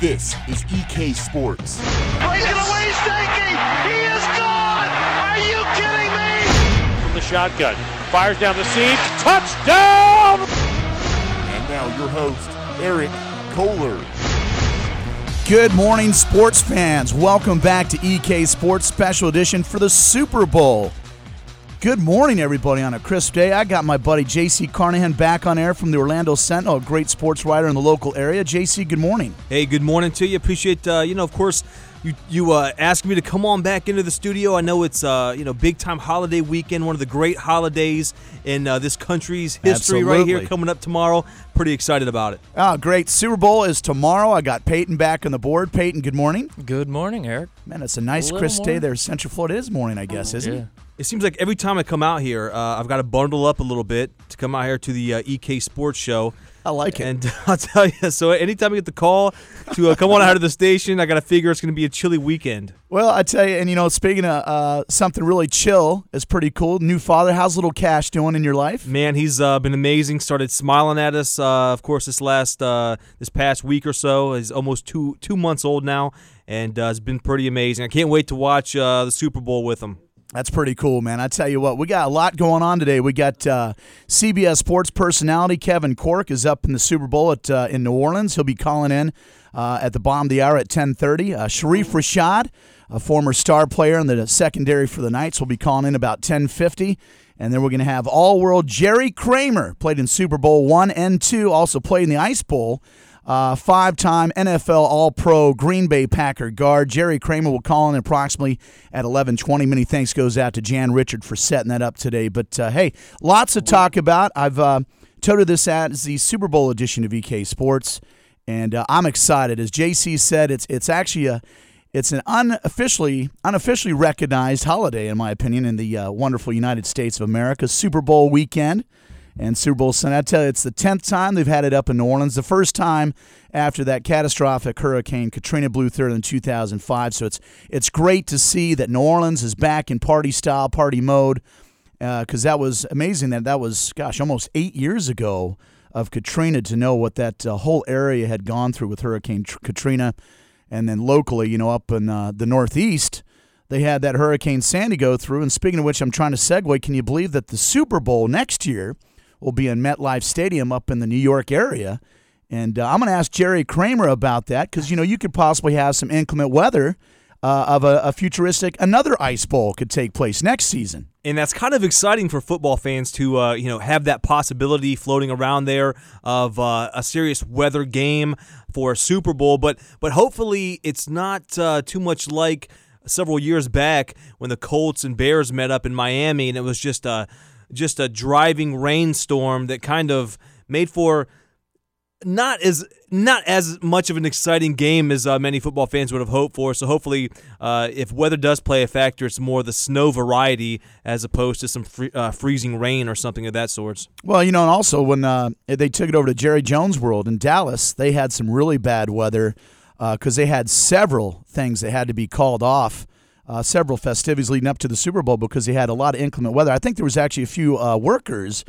This is EK Sports. Breaking away, Stanky! He is gone! Are you kidding me? From the shotgun, fires down the seam, touchdown! And now your host, Eric Kohler. Good morning, sports fans. Welcome back to EK Sports Special Edition for the Super Bowl. Good morning, everybody, on a crisp day. I got my buddy JC Carnahan back on air from the Orlando Sentinel, a great sports writer in the local area. JC, good morning. Hey, good morning to you. Appreciate, uh, you know, of course, you you uh, asked me to come on back into the studio. I know it's uh, you know big time holiday weekend, one of the great holidays in uh, this country's history right here coming up tomorrow. Pretty excited about it. Oh, great. Super Bowl is tomorrow. I got Peyton back on the board. Peyton, good morning. Good morning, Eric. Man, it's a nice, little crisp day morning. there. Central Florida is morning, I guess, isn't Yeah. it? It seems like every time I come out here, uh, I've got to bundle up a little bit to come out here to the uh, EK Sports Show. I like it. And I'll tell you, so anytime I get the call to uh, come on out of the station, I got to figure it's going to be a chilly weekend. Well, I tell you, and you know, speaking of uh, something really chill, is pretty cool. New father, how's little Cash doing in your life? Man, he's uh, been amazing. Started smiling at us. Uh, of course, this last uh, this past week or so. He's almost two two months old now, and uh, it's been pretty amazing. I can't wait to watch uh, the Super Bowl with him. That's pretty cool, man. I tell you what, we got a lot going on today. We got uh, CBS Sports personality Kevin Cork is up in the Super Bowl at uh, in New Orleans. He'll be calling in uh, at the bomb the hour at 10:30. Uh, Sharif Rashad, a former star player in the secondary for the Knights, will be calling in about 10:50. And then we're going to have All-World Jerry Kramer, played in Super Bowl one and two, also played in the Ice Bowl. Uh, five-time NFL All-Pro Green Bay Packer guard Jerry Kramer will call in approximately at 11:20. Many thanks goes out to Jan Richard for setting that up today. But uh, hey, lots to talk about. I've uh, toted this as the Super Bowl edition of EK Sports, and uh, I'm excited. As JC said, it's it's actually a it's an unofficially unofficially recognized holiday, in my opinion, in the uh, wonderful United States of America. Super Bowl weekend and Super Bowl Sunday. I tell you, it's the tenth time they've had it up in New Orleans. The first time after that catastrophic Hurricane Katrina blew through in 2005. So it's it's great to see that New Orleans is back in party style, party mode. Because that was amazing. That that was gosh, almost eight years ago of Katrina. To know what that uh, whole area had gone through with Hurricane Tr- Katrina, and then locally, you know, up in uh, the Northeast they had that Hurricane Sandy go through. And speaking of which, I'm trying to segue. Can you believe that the Super Bowl next year will be in MetLife Stadium up in the New York area? And uh, I'm going to ask Jerry Kramer about that because, you know, you could possibly have some inclement weather uh, of a, a futuristic, another Ice Bowl could take place next season. and that's kind of exciting for football fans to uh, you know have that possibility floating around there of uh, a serious weather game for a Super Bowl. But but hopefully it's not uh, too much like several years back when the Colts and Bears met up in Miami and it was just a just a driving rainstorm that kind of made for not as not as much of an exciting game as uh, many football fans would have hoped for. So hopefully, uh, if weather does play a factor, it's more the snow variety as opposed to some free, uh, freezing rain or something of that sort. Well, you know, and also when uh, they took it over to Jerry Jones World in Dallas, they had some really bad weather because they had several things that had to be called off, uh, several festivities leading up to the Super Bowl because they had a lot of inclement weather. I think there was actually a few uh, workers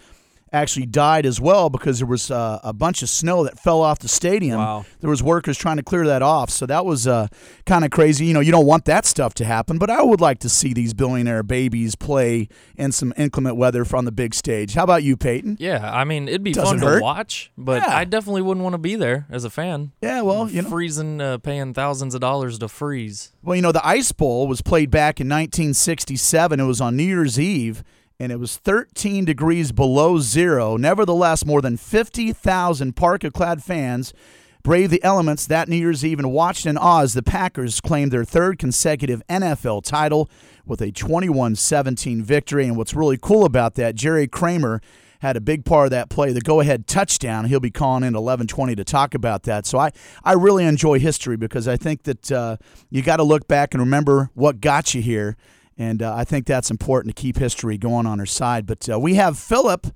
actually died as well because there was uh, a bunch of snow that fell off the stadium. Wow. There was workers trying to clear that off, so that was uh, kind of crazy. You know, you don't want that stuff to happen, but I would like to see these billionaire babies play in some inclement weather from the big stage. How about you, Peyton? Yeah, I mean it'd be Doesn't fun hurt. to watch, but Yeah. I definitely wouldn't want to be there as a fan. Yeah, well, you know, freezing, uh, paying thousands of dollars to freeze. Well, you know, the Ice Bowl was played back in 1967. It was on New Year's Eve, and it was 13 degrees below zero. Nevertheless, more than 50,000 parka clad fans braved the elements that New Year's Eve and watched in awe as the Packers claimed their third consecutive NFL title with a 21 17 victory. And what's really cool about that, Jerry Kramer had a big part of that play, the go-ahead touchdown. He'll be calling in 11:20 to talk about that. So I, I really enjoy history because I think that uh, you got to look back and remember what got you here, and uh, I think that's important to keep history going on her side. But uh, we have Philip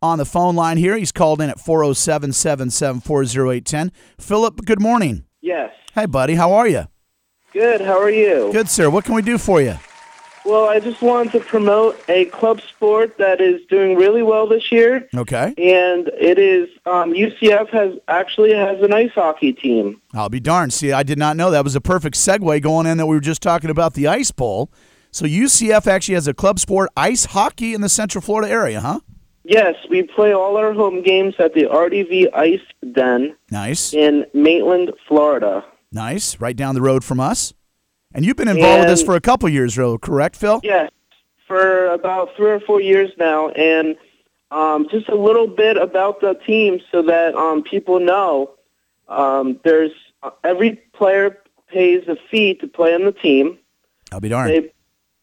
on the phone line here. He's called in at 407-774-0810. Philip, good morning. Yes. Hi, buddy. How are you? Good. How are you? Good, sir. What can we do for you? Well, I just wanted to promote a club sport that is doing really well this year, Okay. and it is um, UCF has actually has an ice hockey team. I'll be darned. See, I did not know that was a perfect segue going in that we were just talking about the Ice Bowl. So UCF actually has a club sport ice hockey in the Central Florida area, huh? Yes, we play all our home games at the RDV Ice Den Nice. in Maitland, Florida. Nice. Right down the road from us. And you've been involved with this for a couple years, though, correct, Phil? Yes, for about three or four years now, and um, just a little bit about the team so that um, people know. Um, there's uh, every player pays a fee to play on the team. I'll be darned. They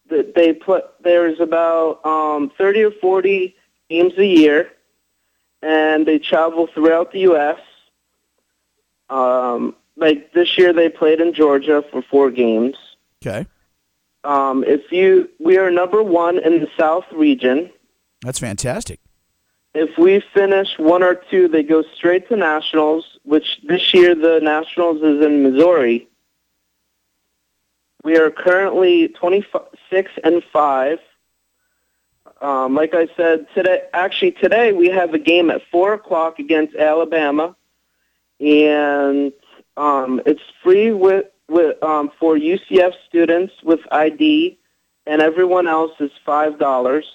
they, they put there's about um, 30 or 40 games a year, and they travel throughout the U.S. Um, like this year, they played in Georgia for four games. Okay. Um, if you, we are number one in the South region. That's fantastic. If we finish one or two, they go straight to nationals. Which this year the nationals is in Missouri. We are currently twenty six and five. Um, like I said today, actually today we have a game at four o'clock against Alabama, and um, it's free with, with um, for UCF students with ID, and everyone else is five dollars.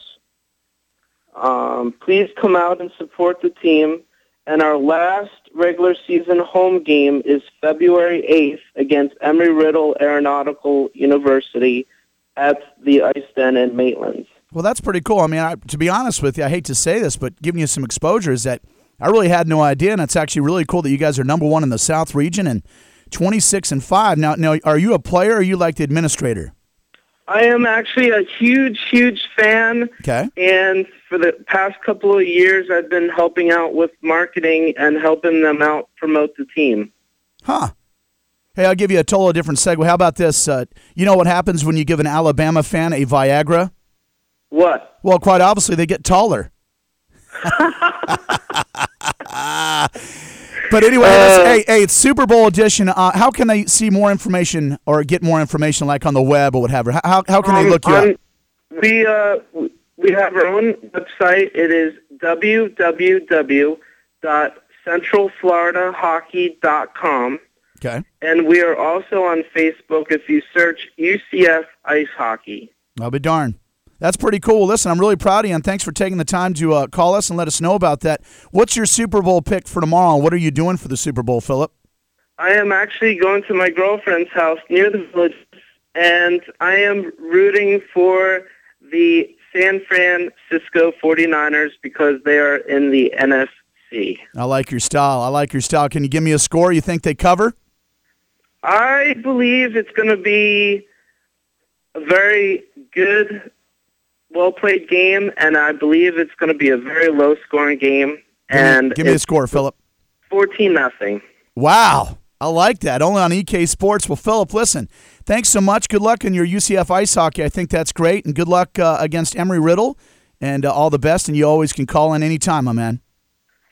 Um, please come out and support the team. And our last regular season home game is February 8th against Embry-Riddle Aeronautical University at the Ice Den in Maitland. Well, that's pretty cool. I mean, I, to be honest with you, I hate to say this, but giving you some exposure is that I really had no idea, and it's actually really cool that you guys are number one in the South region and 26 and five. Now, now, are you a player or are you like the administrator? I am actually a huge, huge fan. Okay. And for the past couple of years, I've been helping out with marketing and helping them out promote the team. Huh. Hey, I'll give you a totally different segue. How about this? Uh, you know what happens when you give an Alabama fan a Viagra? What? Well, quite obviously, they get taller. but anyway, listen, hey, hey, it's Super Bowl edition. Uh, how can they see more information or get more information, like on the web or whatever? How, how can they Um, look you up? We uh, we have our own website. It is www.centralfloridahockey.com, Okay. and we are also on Facebook. If you search UCF Ice Hockey. I'll be darned. That's pretty cool. Listen, I'm really proud of you, and thanks for taking the time to uh, call us and let us know about that. What's your Super Bowl pick for tomorrow? What are you doing for the Super Bowl, Philip? I am actually going to my girlfriend's house near the village, and I am rooting for the San Francisco 49ers because they are in the NFC. I like your style. I like your style. Can you give me a score you think they cover? I believe it's going to be a very good, well played game, and I believe it's going to be a very low scoring game. Give me- And give me a score, Philip. 14 nothing. Wow. I like that. Only on EK Sports. Well, Philip, listen, thanks so much. Good luck in your UCF ice hockey. I think that's great. And good luck uh, against Embry-Riddle. And uh, all the best. And you always can call in anytime, my man.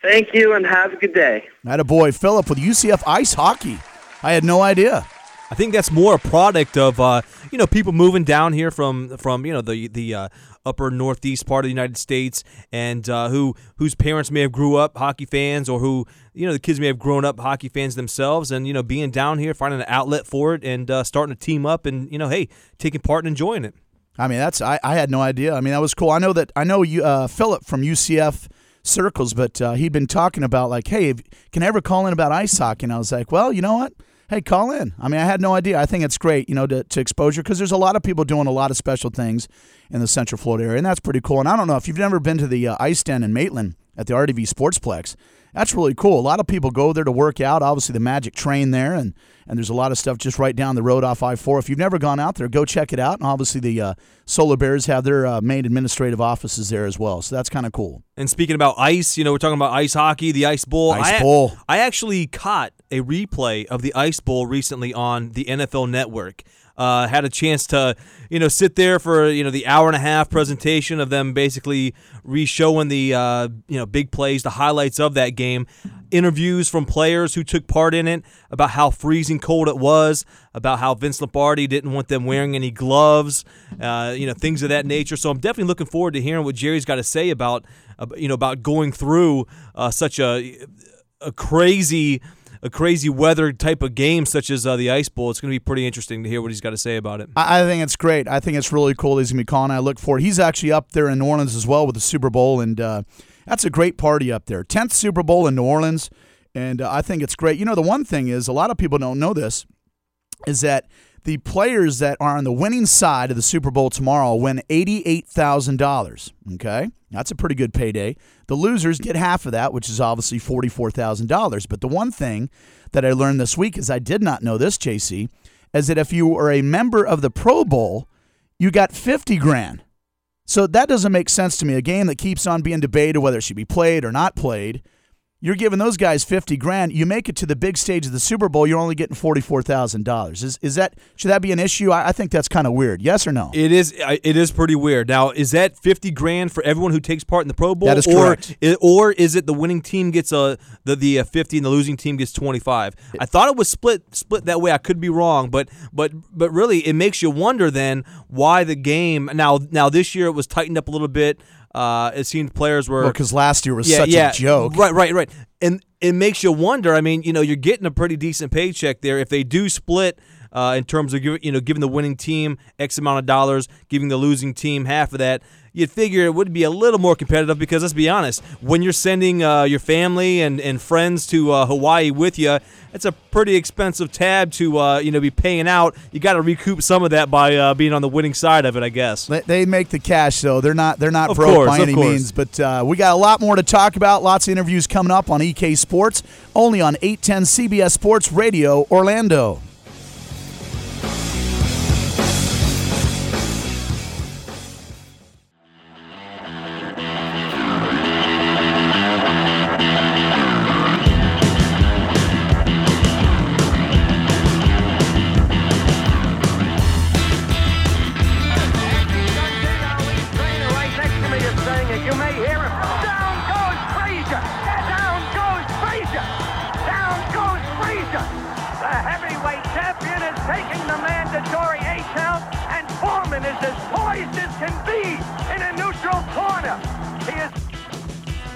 Thank you, and have a good day. That a boy, Philip, with UCF ice hockey. I had no idea. I think that's more a product of uh, you know people moving down here from from you know the the uh, upper northeast part of the United States and uh, who whose parents may have grew up hockey fans or who you know the kids may have grown up hockey fans themselves and you know being down here finding an outlet for it and uh, starting to team up and you know hey taking part and enjoying it. I mean, that's I, I had no idea. I mean, that was cool. I know that I know you, uh, Philip from UCF circles, but uh, he'd been talking about like, hey, can I ever call in about ice hockey? And I was like, well, you know what? Hey, call in. I mean, I had no idea. I think it's great, you know, to, to exposure because there's a lot of people doing a lot of special things in the Central Florida area, and that's pretty cool. And I don't know if you've never been to the uh, ice den in Maitland at the RDV Sportsplex. That's really cool. A lot of people go there to work out. Obviously, the Magic Train there, and and there's a lot of stuff just right down the road off I four. If you've never gone out there, go check it out. And obviously, the uh, Solar Bears have their uh, main administrative offices there as well. So that's kind of cool. And speaking about ice, you know, we're talking about ice hockey, the Ice Bowl. Ice I, Bowl. I actually caught a replay of the Ice Bowl recently on the NFL Network. Uh, had a chance to, you know, sit there for you know the hour and a half presentation of them basically re-showing the uh, you know big plays, the highlights of that game. interviews from players who took part in it about how freezing cold it was, about how Vince Lombardi didn't want them wearing any gloves, uh, you know, things of that nature. So I'm definitely looking forward to hearing what Jerry's got to say about, uh, you know, about going through uh, such a a crazy. A crazy weather type of game such as uh, the Ice Bowl. It's going to be pretty interesting to hear what he's got to say about it. I, I think it's great. I think it's really cool. He's gonna be calling. I look forward. He's actually up there in New Orleans as well with the Super Bowl, and uh, that's a great party up there. Tenth Super Bowl in New Orleans, and uh, I think it's great. You know, the one thing is a lot of people don't know this is that the players that are on the winning side of the Super Bowl tomorrow win $88,000. Okay? That's a pretty good payday. The losers get half of that, which is obviously $44,000. But the one thing that I learned this week is I did not know this, JC, is that if you were a member of the Pro Bowl, you got 50 grand. So that doesn't make sense to me. A game that keeps on being debated whether it should be played or not played. You're giving those guys fifty grand. You make it to the big stage of the Super Bowl, you're only getting forty four thousand dollars. Is is that should that be an issue? I, I think that's kind of weird. Yes or no? It is. It is pretty weird. Now, is that fifty grand for everyone who takes part in the Pro Bowl? That is or, correct. i- Or is it the winning team gets a the the uh, fifty and the losing team gets twenty five? I thought it was split split that way. I could be wrong, but but but really, it makes you wonder then why the game now now this year it was tightened up a little bit. Uh, it seemed players were because last year was yeah, such yeah, a joke. Right, right, right. And it makes you wonder. I mean, you know, you're getting a pretty decent paycheck there. If they do split uh, in terms of you know giving the winning team X amount of dollars, giving the losing team half of that, you'd figure it would be a little more competitive. Because let's be honest, when you're sending uh, your family and, and friends to uh, Hawaii with you, it's a pretty expensive tab to uh, you know be paying out. You got to recoup some of that by uh, being on the winning side of it, I guess. They, they make the cash though. They're not they're not Of broke course, by any course. means. But uh, we got a lot more to talk about. Lots of interviews coming up on EK Sports, only on 810 CBS Sports Radio Orlando.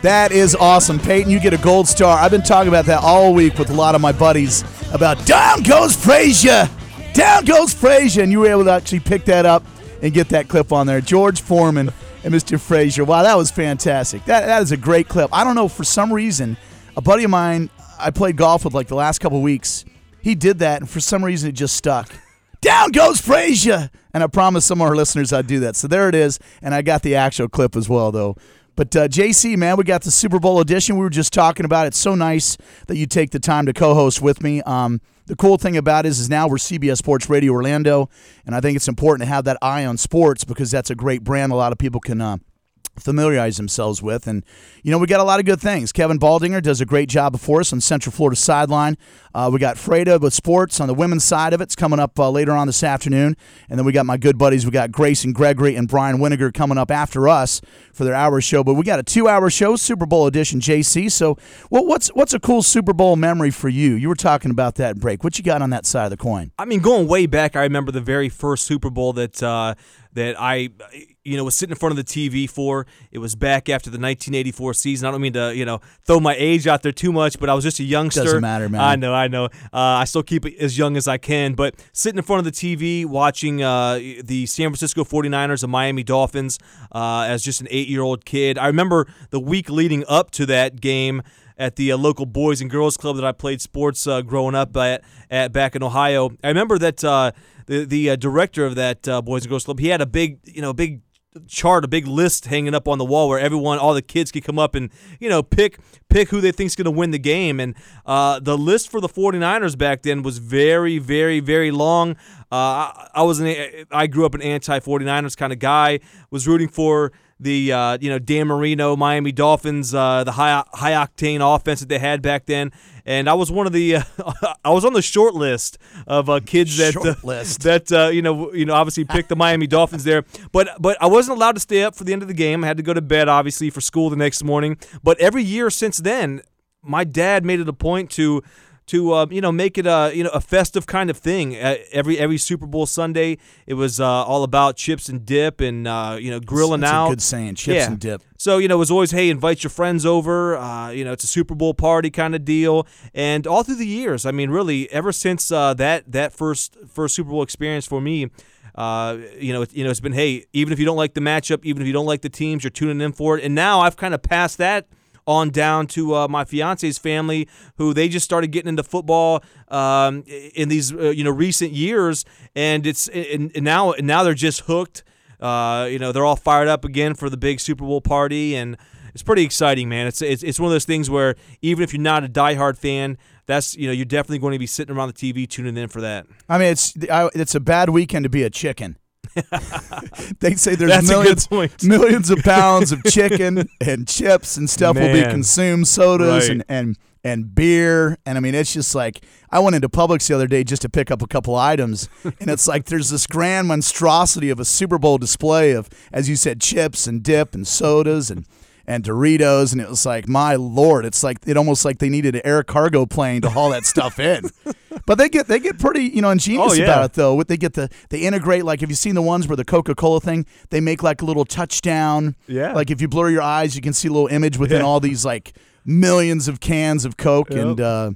That is awesome, Peyton. You get a gold star. I've been talking about that all week with a lot of my buddies about down goes Frazier, down goes Frazier, and you were able to actually pick that up and get that clip on there. George Foreman and Mr. Frazier. Wow, that was fantastic. That that is a great clip. I don't know for some reason, a buddy of mine I played golf with like the last couple weeks. He did that, and for some reason it just stuck. Down goes Frazier, and I promised some of our listeners I'd do that. So there it is, and I got the actual clip as well, though. But uh, JC, man, we got the Super Bowl edition. We were just talking about. It's so nice that you take the time to co-host with me. Um, the cool thing about it is, is now we're CBS Sports Radio Orlando, and I think it's important to have that eye on sports because that's a great brand. A lot of people can uh, familiarize themselves with. And, you know, we got a lot of good things. Kevin Baldinger does a great job for us on Central Florida sideline. Uh, we got Freda with sports on the women's side of it. It's coming up uh, later on this afternoon. And then we got my good buddies. We got Grace and Gregory and Brian Winiger coming up after us for their hour show. But we got a two-hour show, Super Bowl edition, JC. So what, what's what's a cool Super Bowl memory for you? You were talking about that break. What you got on that side of the coin? I mean, going way back, I remember the very first Super Bowl that uh, that I, you know, was sitting in front of the TV for. It was back after the 1984 season. I don't mean to, you know, throw my age out there too much, but I was just a youngster. Doesn't matter, man. I know, I know. Uh, I still keep it as young as I can, but sitting in front of the TV watching uh, the San Francisco 49ers and Miami Dolphins uh, as just an eight-year-old kid. I remember the week leading up to that game at the uh, local boys and girls club that I played sports uh, growing up at, at back in Ohio. I remember that uh, the the uh, director of that uh, boys and girls club he had a big you know big chart a big list hanging up on the wall where everyone all the kids could come up and you know pick pick who they think's going to win the game. And uh, the list for the 49ers back then was very very very long. Uh, I, I was an I grew up an anti 49ers kind of guy was rooting for the uh, you know Dan Marino Miami Dolphins, uh, the high high octane offense that they had back then, and I was one of the uh, I was on the short list of uh, kids that uh, that uh, you know you know obviously picked the Miami Dolphins there, but but I wasn't allowed to stay up for the end of the game. I had to go to bed obviously for school the next morning. But every year since then. my dad made it a point to to uh, you know make it a you know a festive kind of thing. Uh, every every Super Bowl Sunday, it was uh, all about chips and dip and uh, you know grilling That's out. a good saying, chips Yeah. and dip. So you know, it was always hey, invite your friends over. Uh, you know, it's a Super Bowl party kind of deal. And all through the years, I mean, really, ever since uh, that that first first Super Bowl experience for me. Uh, you know, you know, it's been hey, even if you don't like the matchup, even if you don't like the teams, you're tuning in for it. And now I've kind of passed that on down to uh, my fiance's family, who they just started getting into football um, in these uh, you know recent years, and it's and, and now and now they're just hooked. Uh, you know, they're all fired up again for the big Super Bowl party, and it's pretty exciting, man. It's it's, it's one of those things where even if you're not a diehard fan, that's you know you're definitely going to be sitting around the TV tuning in for that. I mean, it's I, it's a bad weekend to be a chicken. They say there's That's millions, millions of pounds of chicken and chips and stuff will be consumed, sodas Right. and, and and beer. And I mean, it's just like I went into Publix the other day just to pick up a couple items, and it's like there's this grand monstrosity of a Super Bowl display of, as you said, chips and dip and sodas and. And Doritos, and it was like, my lord, it's like it almost like they needed an air cargo plane to haul that stuff in. But they get they get pretty you know ingenious Oh, yeah. about it though. What they get the they integrate like have you seen the ones where the Coca Cola thing they make like a little touchdown. Yeah. Like if you blur your eyes, you can see a little image within Yeah. all these like millions of cans of Coke, Yep. and uh,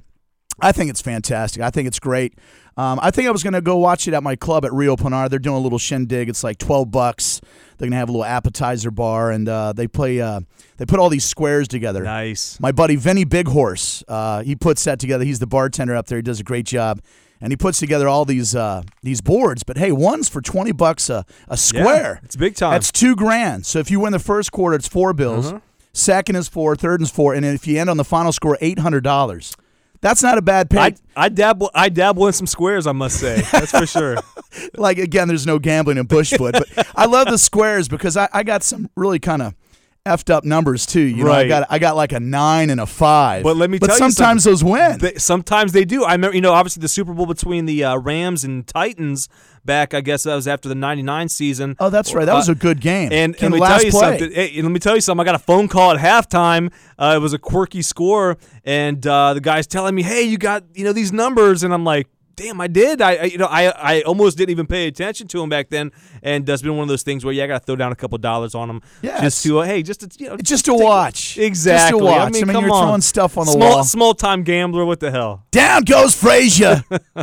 I think it's fantastic. I think it's great. Um, I think I was going to go watch it at my club at Rio Pinar. They're doing a little shindig. It's like twelve bucks. They're going to have a little appetizer bar, and uh, they play. Uh, they put all these squares together. Nice. My buddy Vinny Big Horse, uh, he puts that together. He's the bartender up there. He does a great job, and he puts together all these uh, these boards. But hey, one's for twenty bucks a, a square. it's big time. That's two grand. So if you win the first quarter, it's four bills. Uh-huh. Second is four. Third is four. And if you end on the final score, eight hundred dollars. That's not a bad pick. I I dabble I dabble in some squares, I must say. That's for sure. like again, there's no gambling in Bushfoot, but I love the squares because I, I got some really kind of effed up numbers too. You know, I got I got like a nine and a five. But let me but tell you sometimes those win. They, sometimes they do. I remember, you know, obviously the Super Bowl between the uh, Rams and Titans back. I guess that was after the '99 season. oh, that's right. That was a good game. And, and let me tell you play. something. Hey, let me tell you something. I got a phone call at halftime. Uh, it was a quirky score, and uh, the guy's telling me, "Hey, you got you know these numbers," and I'm like. Damn, I did. I, I you know I I almost didn't even pay attention to him back then, and uh, it's been one of those things where yeah, I got to throw down a couple dollars on him Yes. just to uh, hey, just to you know, Just to watch. exactly. Just to watch. I mean, I mean, come you're on. throwing stuff on the small, wall. Small time gambler. What the hell? Down goes Frazier.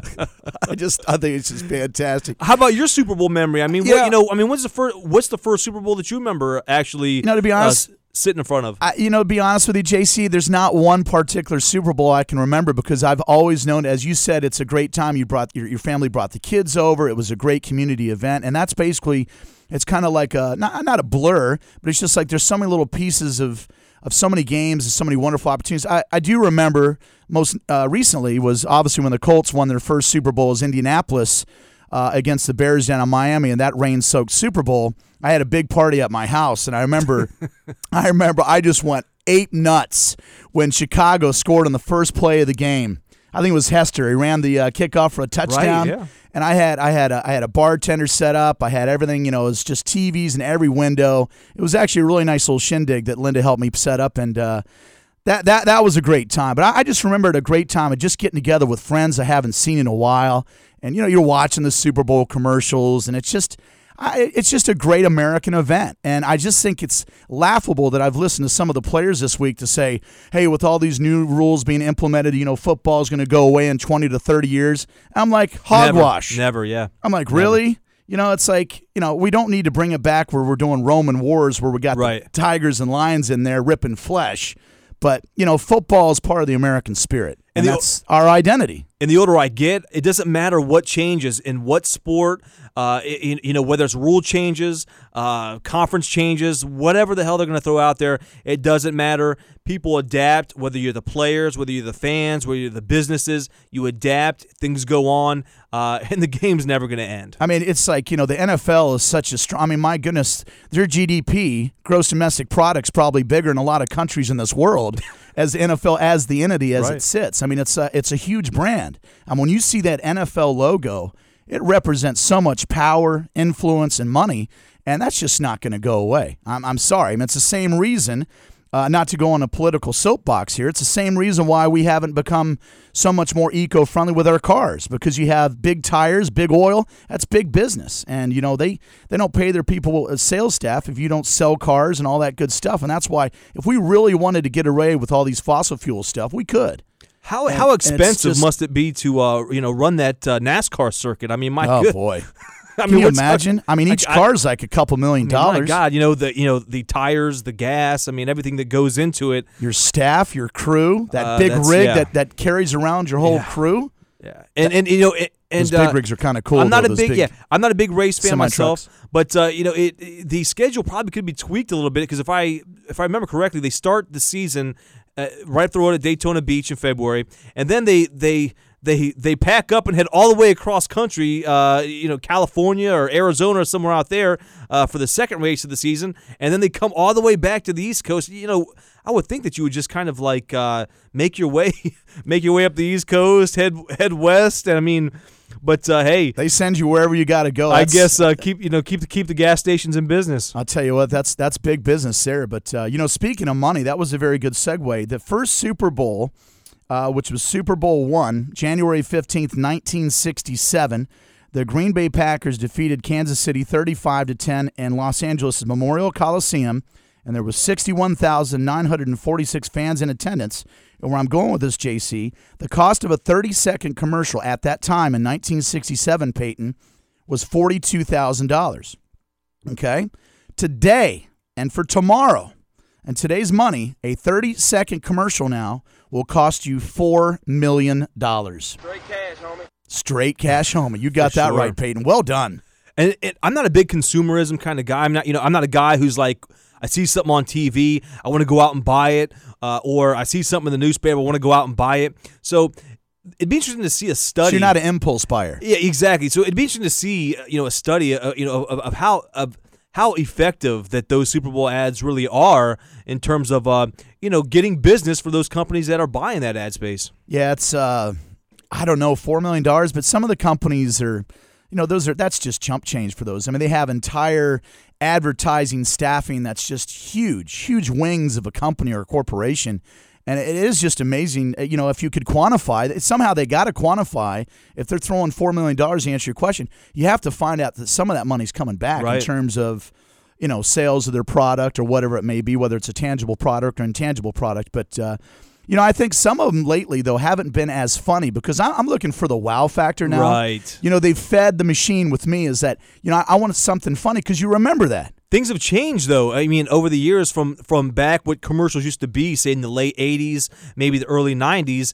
I just I think it's just fantastic. How about your Super Bowl memory? I mean, Yeah. what, you know, I mean, what's the first? What's the first Super Bowl that you remember actually? You know, to be uh, honest- s- sitting in front of. I, you know, be honest with you, JC, there's not one particular Super Bowl I can remember because I've always known, as you said, it's a great time. You brought your, your family brought the kids over. It was a great community event, and that's basically, it's kind of like a not not a blur, but it's just like there's so many little pieces of of so many games and so many wonderful opportunities. I, I do remember most uh, recently was obviously when the Colts won their first Super Bowl as Indianapolis uh, against the Bears down in Miami, and that rain-soaked Super Bowl. I had a big party at my house, and I remember, I remember, I just went ape nuts when Chicago scored on the first play of the game. I think it was Hester. He ran the uh, kickoff for a touchdown, yeah. and I had I had a, I had a bartender set up. I had everything. You know, it was just TVs in every window. It was actually a really nice little shindig that Linda helped me set up, and uh, that that that was a great time. But I, I just remembered a great time of just getting together with friends I haven't seen in a while, and you know, you're watching the Super Bowl commercials, and it's just. I, it's just a great American event. And I just think it's laughable that I've listened to some of the players this week to say, hey, with all these new rules being implemented, you know, football is going to go away in 20 to 30 years. I'm like, hogwash. Never, never yeah. I'm like, really? You know, it's like, you know, we don't need to bring it back where we're doing Roman wars where we got Right. the tigers and lions in there ripping flesh. But, you know, football is part of the American spirit. And, And the- that's our identity. And the older I get, it doesn't matter what changes in what sport, uh, you know, whether it's rule changes, uh, conference changes, whatever the hell they're going to throw out there, it doesn't matter. People adapt, whether you're the players, whether you're the fans, whether you're the businesses, you adapt, things go on, uh, and the game's never going to end. I mean, it's like, you know, the NFL is such a strong. I mean, my goodness, their GDP, gross domestic product's probably bigger in a lot of countries in this world as the NFL, as the entity as it sits. I mean, it's a, it's a huge brand. And when you see that NFL logo, it represents so much power, influence, and money. And that's just not going to go away. I'm, I'm sorry. I mean, it's the same reason uh, not to go on a political soapbox here, it's the same reason why we haven't become so much more eco friendly with our cars because you have big tires, big oil. That's big business. And, you know, they, they don't pay their people, uh, sales staff, if you don't sell cars and all that good stuff. And that's why, if we really wanted to get away with all these fossil fuel stuff, we could. How And- how expensive just- must it be to uh you know run that uh, NASCAR circuit? I mean, my Oh, good, boy. I Can mean, you imagine? I mean, each I- car's like a couple million I mean, my dollars. God, you know the you know the tires, the gas. I mean, everything that goes into it. Your staff, your crew, that Uh, big rig yeah. that, that carries around your whole Yeah. crew. Yeah, and and you know it, and Those big uh, rigs are kind of cool. I'm not though, a big, big- yeah. I'm not a big race fan myself, but uh, you know, it, it- the schedule probably could be tweaked a little bit because if I if I remember correctly, they start the season uh, right up the road at Daytona Beach in February, and then they they. They, they pack up and head all the way across country, uh, you know, California or Arizona or somewhere out there uh, for the second race of the season, and then they come all the way back to the East Coast. You know, I would think that you would just kind of like uh, make your way, make your way up the East Coast, head head west. And I mean, but uh, hey, They send you wherever you got to go. I guess uh, keep you know keep the keep the gas stations in business. I'll tell you what, that's that's big business there. But uh, you know, speaking of money, that was a very good segue. The first Super Bowl, uh, which was Super Bowl one, January fifteenth, nineteen sixty-seven. The Green Bay Packers defeated Kansas City thirty-five to ten in Los Angeles' Memorial Coliseum, and there was sixty-one thousand nine hundred and forty-six fans in attendance. And where I'm going with this, JC, the cost of a 30-second commercial at that time in 1967, Peyton, was forty-two thousand dollars. Okay. Today and for tomorrow, and today's money, a 30 second commercial now will cost you $4 million. Straight cash, homie. Straight cash, homie. You got For that sure. right, Peyton. Well done. And it, I'm not a big consumerism kind of guy. I'm not you know I'm not a guy who's like I see something on TV, I want to go out and buy it, uh, or I see something in the newspaper, I want to go out and buy it. So it'd be interesting to see a So study. you're not an impulse buyer. Yeah, exactly. So it'd be interesting to see, uh, you know, a study, uh, you know, of, of how of how effective that those Super Bowl ads really are in terms of, uh, you know, getting business for those companies that are buying that ad space. Yeah, it's, uh, I don't know, $4 million, but some of the companies are, you know, those are, that's just chump change for those. I mean, they have entire advertising staffing that's just huge, huge wings of a company or a corporation. And it is just amazing, uh, you know, if you could quantify, somehow they got to quantify if they're throwing $4 million to answer your question, you have to find out that some of that money's coming back in terms of, you know, sales of their product or whatever it may be, whether it's a tangible product or intangible product. But, uh, you know, I think some of them lately, though, haven't been as funny because I'm looking for the wow factor now. Right. You know, they've fed the machine with me is that, you know, I, I want something funny because you remember that. Things have changed, though. I mean, over the years, from from back what commercials used to be, say in the late '80s, maybe the early '90s,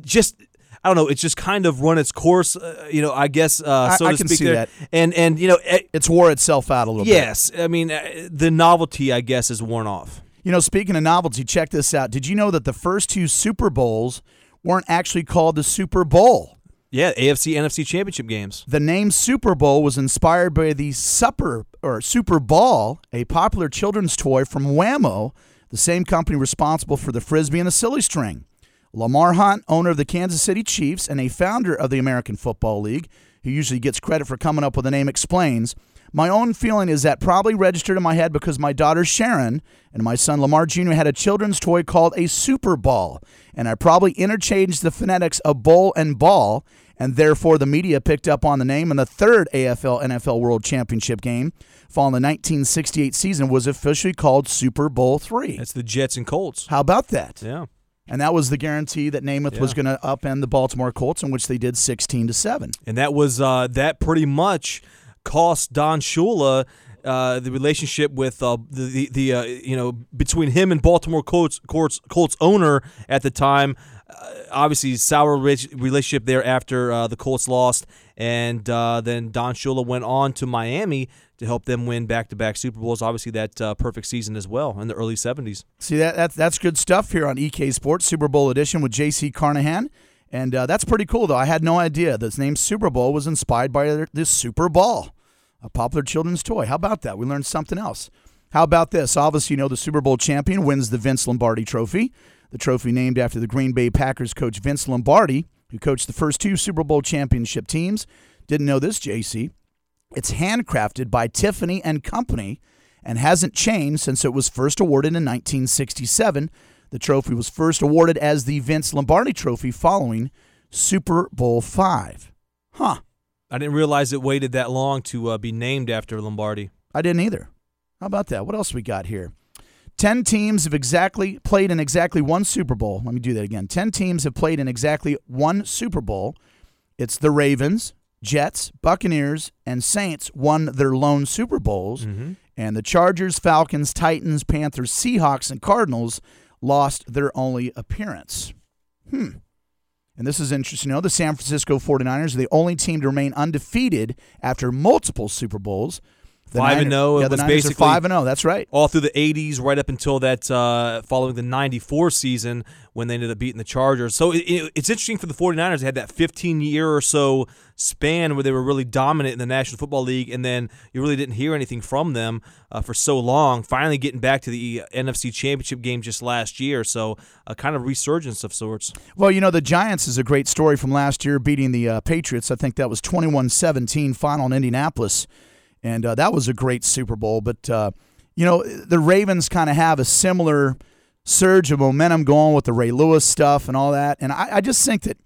just I don't know. It's just kind of run its course. Uh, you know, I guess uh, I- so I to can speak. see there. that. And and you know, eh, It's wore itself out a little bit. yes. I mean, uh, the novelty, I guess, is worn off. You know, speaking of novelty, check this out. Did you know that the first two Super Bowls weren't actually called the Super Bowl? Yeah, AFC NFC Championship games. The name Super Bowl was inspired by the Supper or Super Ball, a popular children's toy from Wham-O, the same company responsible for the frisbee and the silly string. Lamar Hunt, owner of the Kansas City Chiefs and a founder of the American Football League, who usually gets credit for coming up with the name, explains. My own feeling is that probably registered in my head because my daughter Sharon and my son Lamar Jr. had a children's toy called a Super Ball, and I probably interchanged the phonetics of bowl and ball, and therefore the media picked up on the name. And the third AFL NFL World Championship game, following the 1968 season, was officially called Super Bowl Three. That's the Jets and Colts. How about that? Yeah. And that was the guarantee that Namath was going to upend the Baltimore Colts, in which they did 16 to seven. and that was uh, that pretty much cost Don Shula uh, the relationship with uh, the the, the uh, you know between him and Baltimore Colts Colts, Colts owner at the time. Uh, obviously, sour relationship there after uh, the Colts lost, and uh, then Don Shula went on to Miami to help them win back-to-back Super Bowls. Obviously, that uh, perfect season as well in the early '70s. See that that's that's good stuff here on EK Sports Super Bowl edition with JC Carnahan, and uh, that's pretty cool though. I had no idea this name Super Bowl was inspired by this Super Ball, a popular children's toy. How about that? We learned something else. How about this? Obviously, you know the Super Bowl champion wins the Vince Lombardi Trophy, the trophy named after the Green Bay Packers coach Vince Lombardi, who coached the first two Super Bowl championship teams. Didn't know this, JC. It's handcrafted by Tiffany and Company and hasn't changed since it was first awarded in 1967. The trophy was first awarded as the Vince Lombardi Trophy following Super Bowl five. Huh. I didn't realize it waited that long to uh, be named after Lombardi. I didn't either. How about that? What else we got here? Ten teams have exactly played in exactly one Super Bowl. Let me do that again. Ten teams have played in exactly one Super Bowl. It's the Ravens, Jets, Buccaneers, and Saints won their lone Super Bowls, and the Chargers, Falcons, Titans, Panthers, Seahawks, and Cardinals lost their only appearance. Hmm. And this is interesting. You know, the San Francisco 49ers are the only team to remain undefeated after multiple Super Bowls. The Five and Niners- oh, it Yeah, the was Niners are basically- five and zero. That's right. all through the 80s, right up until that uh, following the 94 season when they ended up beating the Chargers. So it, it, it's interesting for the 49ers. They had that 15 year or so span where they were really dominant in the National Football League, and then you really didn't hear anything from them uh, for so long. Finally getting back to the NFC Championship game just last year. So a kind of resurgence of sorts. Well, you know, the Giants is a great story from last year beating the uh, Patriots. I think that was 21 17 final in Indianapolis. And uh, that was a great Super Bowl. But, uh, you know, the Ravens kind of have a similar surge of momentum going with the Ray Lewis stuff and all that. And I, I just think that,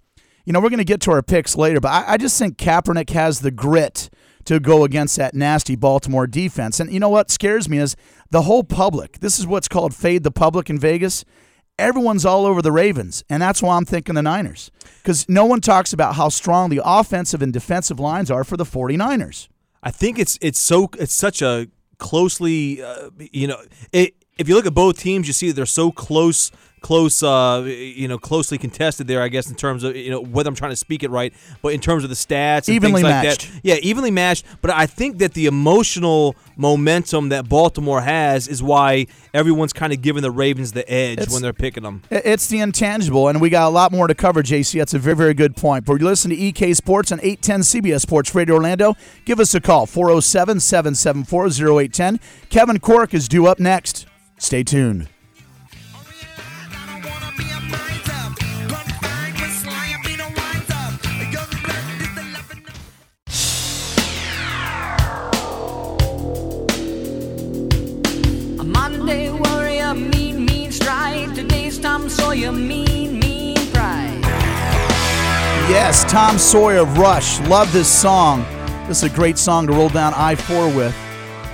you know, we're going to get to our picks later, but I, I just think Kaepernick has the grit to go against that nasty Baltimore defense. And you know what scares me is the whole public. This is what's called fade the public in Vegas. Everyone's all over the Ravens, and that's why I'm thinking the Niners. Because no one talks about how strong the offensive and defensive lines are for the 49ers. I think it's it's so it's such a closely uh, you know it, if you look at both teams you see they're so close close uh you know closely contested there I guess in terms of you know whether I'm trying to speak it right but in terms of the stats and Evenly things like matched. that yeah evenly matched but I think that the emotional momentum that Baltimore has is why everyone's kind of giving the Ravens the edge It's- when they're picking them It's the intangible, and we got a lot more to cover, JC. That's a very, very good point. But you listen to EK Sports on 810 CBS Sports Radio Orlando. Give us a call, 407 774 0810. Kevin Cork is due up next. Stay tuned. Tom Sawyer, mean, mean pride. Yes, Tom Sawyer of Rush. Love this song. This is a great song to roll down I 4 with.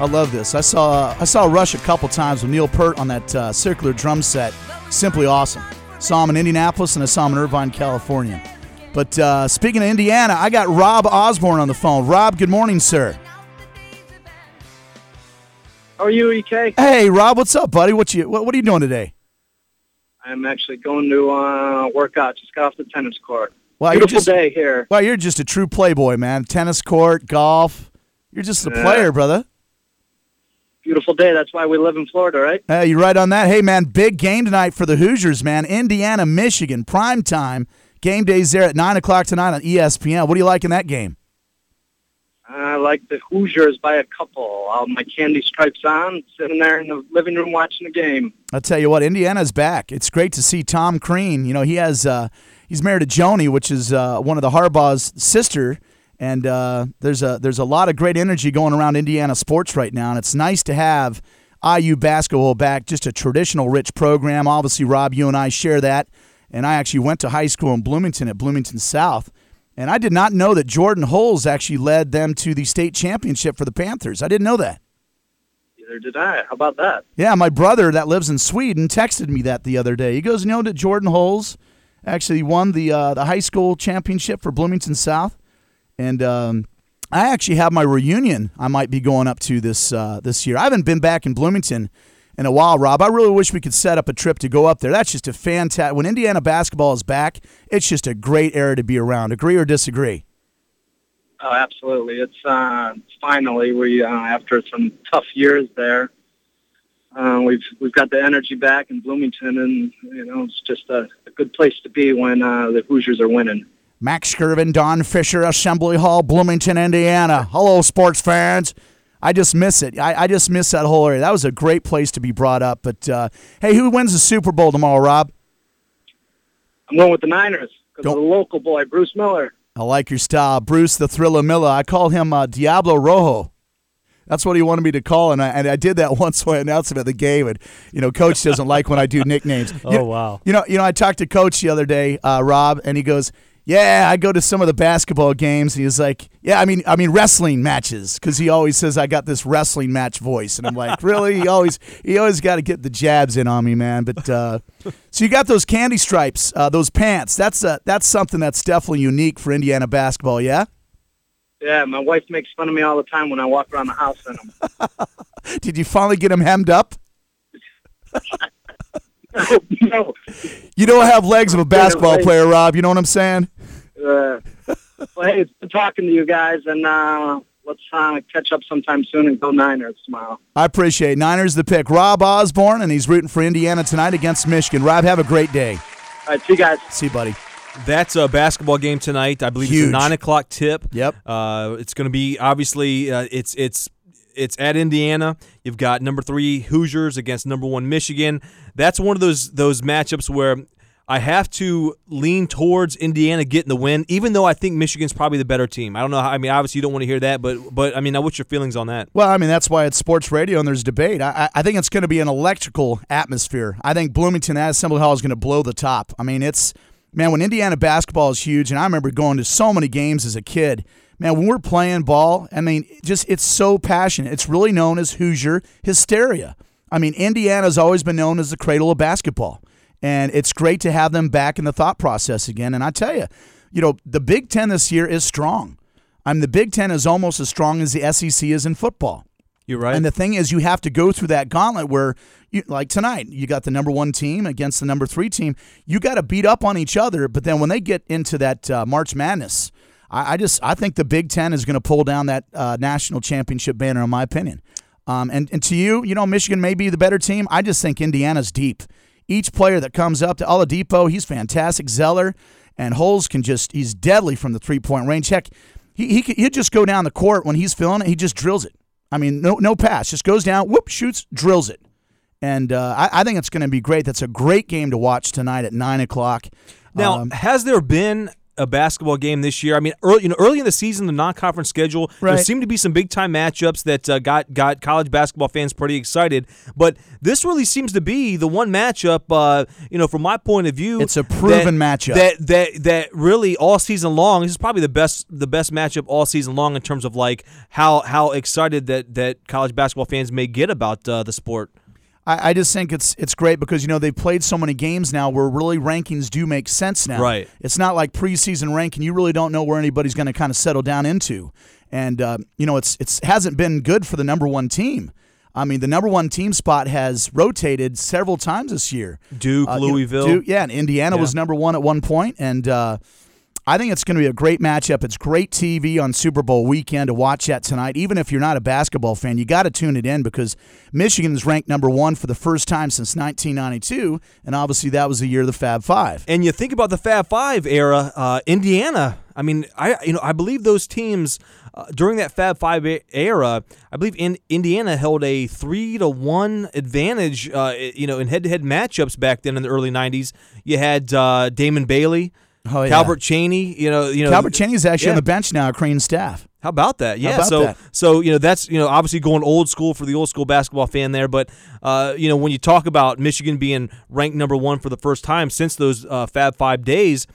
I love this. I saw I saw Rush a couple times with Neil Peart on that uh, circular drum set. Simply awesome. Saw him in Indianapolis and I saw him in Irvine, California. But uh, speaking of Indiana, I got Rob Osborne on the phone. Rob, good morning, sir. How are you, EK? Hey, Rob, what's up, buddy? What you what, what are you doing today? I'm actually going to uh, work out. Just got off the tennis court. You're Beautiful just day here. well, you're just a true playboy, man. Tennis court, golf. You're just a Yeah. player, brother. Beautiful day. That's why we live in Florida, right? Hey, you're right on that. Hey, man, big game tonight for the Hoosiers, man. Indiana, Michigan, prime time. Game day's there at 9 o'clock tonight on ESPN. What do you like in that game? I like the Hoosiers by a couple. All my candy stripes on, sitting there in the living room watching the game. I'll tell you what, Indiana's back. It's great to see Tom Crean. You know, he has uh, he's married to Joani, which is uh, one of the Harbaugh's sister, and uh, there's a there's a lot of great energy going around Indiana sports right now, and it's nice to have IU basketball back. Just a traditional rich program. Obviously, Rob, you and I share that, and I actually went to high school in Bloomington at Bloomington South. And I did not know that Jordan Hulls actually led them to the state championship for the Panthers. I didn't know that. Neither did I. How about that? Yeah, my brother that lives in Sweden texted me that the other day. He goes, "You know that Jordan Hulls actually won the uh, the high school championship for Bloomington South, and um, I actually have my reunion. I might be going up to this uh, this year. I haven't been back in Bloomington in a while, Rob. I really wish we could set up a trip to go up there. That's just a fantastic. When Indiana basketball is back, it's just a great era to be around. Agree or disagree? Oh, absolutely. It's uh, finally we uh, after some tough years there. Uh, we've we've got the energy back in Bloomington, and you know it's just a, a good place to be when uh, the Hoosiers are winning. Max Skirvin, Don Fischer, Assembly Hall, Bloomington, Indiana. Hello, sports fans. I just miss it. I, I just miss that whole area. That was a great place to be brought up. But uh, hey, who wins the Super Bowl tomorrow, Rob? I'm going with the Niners because Don't- of the local boy Bruce Miller. I like your style, Bruce the Thriller Miller. I call him uh, Diablo Rojo. That's what he wanted me to call, and I, and I did that once when I announced him at the game. And you know, Coach doesn't like when I do nicknames. Oh, You- wow. You know, you know, I talked to Coach the other day, uh, Rob, and he goes, "Yeah, I go to some of the basketball games." And he's like, "Yeah, I mean, I mean wrestling matches," because he always says I got this wrestling match voice, and I'm like, "Really?" He always he always got to get the jabs in on me, man. But uh, so you got those candy stripes, uh, those pants. That's uh, that's something that's definitely unique for Indiana basketball. Yeah. Yeah, my wife makes fun of me all the time when I walk around the house in them. Did you finally get them hemmed up? no, You don't have legs of a basketball player, Rob. You know what I'm saying? Uh, well, hey, it's good talking to you guys, and uh, let's uh, catch up sometime soon and go Niners tomorrow. I appreciate it. Niners the pick. Rob Osborne, and he's rooting for Indiana tonight against Michigan. Rob, have a great day. All right, see you guys. See you, buddy. That's a basketball game tonight. I believe it's a nine o'clock tip. Yep. Uh, it's going to be obviously uh, it's it's it's at Indiana. You've got number three Hoosiers against number one Michigan. That's one of those those matchups where I have to lean towards Indiana getting the win, even though I think Michigan's probably the better team. I don't know. How, I mean, obviously you don't want to hear that, but but I mean, what's your feelings on that? Well, I mean, that's why it's sports radio and there's debate. I, I I think it's going to be an electrical atmosphere. I think Bloomington at Assembly Hall is going to blow the top. I mean, it's, man, when Indiana basketball is huge, and I remember going to so many games as a kid, man, when we're playing ball, I mean, just it's so passionate. It's really known as Hoosier hysteria. I mean, Indiana's always been known as the cradle of basketball. And it's great to have them back in the thought process again. And I tell you, you know, the Big Ten this year is strong. I mean, the Big Ten is almost as strong as the SEC is in football. You're right. And the thing is, you have to go through that gauntlet where, you, like tonight, you got the number one team against the number three team. You got to beat up on each other. But then when they get into that uh, March Madness, I, I just I think the Big Ten is going to pull down that uh, national championship banner, in my opinion. Um, and and to you, you know, Michigan may be the better team. I just think Indiana's deep. Each player that comes up to Oladipo, he's fantastic. Zeller and Hulls can just he's deadly from the three point range. Heck, he he he'd just go down the court when he's feeling it. He just drills it. I mean, no no pass, just goes down, whoop, shoots, drills it. And uh, I, I think it's going to be great. That's a great game to watch tonight at nine o'clock. Now, Um, has there been a basketball game this year? I mean, early, you know, early in the season, the non-conference schedule, there Right. seemed to be some big-time matchups that uh, got got college basketball fans pretty excited. But this really seems to be the one matchup, uh, you know, from my point of view, It's a proven that- matchup. That that that really all season long. This is probably the best the best matchup all season long in terms of like how how excited that that college basketball fans may get about uh, the sport. I, I just think it's it's great because you know they've played so many games now where really rankings do make sense now. Right. It's not like preseason ranking. You really don't know where anybody's going to kind of settle down into, and uh, you know it's it's hasn't been good for the number one team. I mean, the number one team spot has rotated several times this year. Duke, Uh, you know, Louisville. Duke- yeah, and Indiana Yeah. was number one at one point, and uh, I think it's going to be a great matchup. It's great TV on Super Bowl weekend to watch that tonight. Even if you're not a basketball fan, you got to tune it in because Michigan is ranked number one for the first time since 1992, and obviously that was the year of the Fab Five. And you think about the Fab Five era, uh, Indiana. I mean, I you know I believe those teams uh, during that Fab Five era. I believe in Indiana held a three to one advantage. Uh, you know, in head-to-head matchups back then in the early '90s. You had uh, Damon Bailey, Oh, yeah. Calbert Cheaney. You know, you know Calbert Cheaney's actually yeah. on the bench now, at Crean staff. How about that? Yeah. about so that? so you know that's you know obviously going old school for the old school basketball fan there, but uh, you know when you talk about Michigan being ranked number one for the first time since those uh, Fab Five days,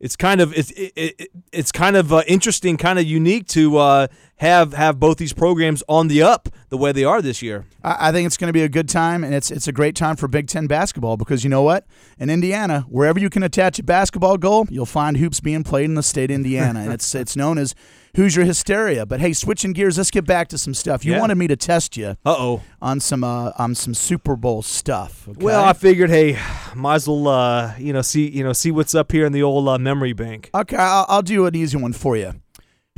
it's kind of it's it, it, it's kind of uh, interesting, kind of unique to uh, have have both these programs on the up the way they are this year. I I think it's going to be a good time, and it's it's a great time for Big Ten basketball because you know what? In Indiana, wherever you can attach a basketball goal, you'll find hoops being played in the state of Indiana, and it's it's known as Hoosier hysteria. But hey, switching gears, let's get back to some stuff. You Yeah. wanted me to test you Uh oh. on some uh, on some Super Bowl stuff. okay? Well, I figured, hey, might as well uh, you know see you know see what's up here in the old uh, memory bank. okay, I'll, I'll do an easy one for you.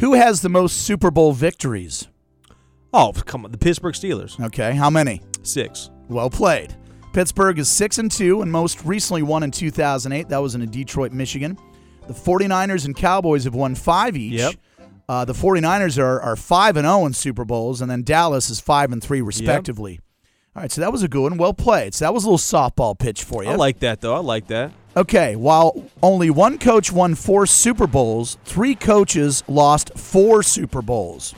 Who has the most Super Bowl victories? Oh, come on, the Pittsburgh Steelers, Okay, how many? six. Well played. Pittsburgh is 6 and 2 and most recently won in 2008. That was in Detroit, Michigan. The 49ers and Cowboys have won 5 each. Yep. Uh, the 49ers are, are 5 and 0 in Super Bowls and then Dallas is 5 and 3 respectively. All right, so that was a good one. Well played. So that was a little softball pitch for you. I like that though. I like that. okay, while only one coach won 4 Super Bowls, 3 coaches lost 4 Super Bowls.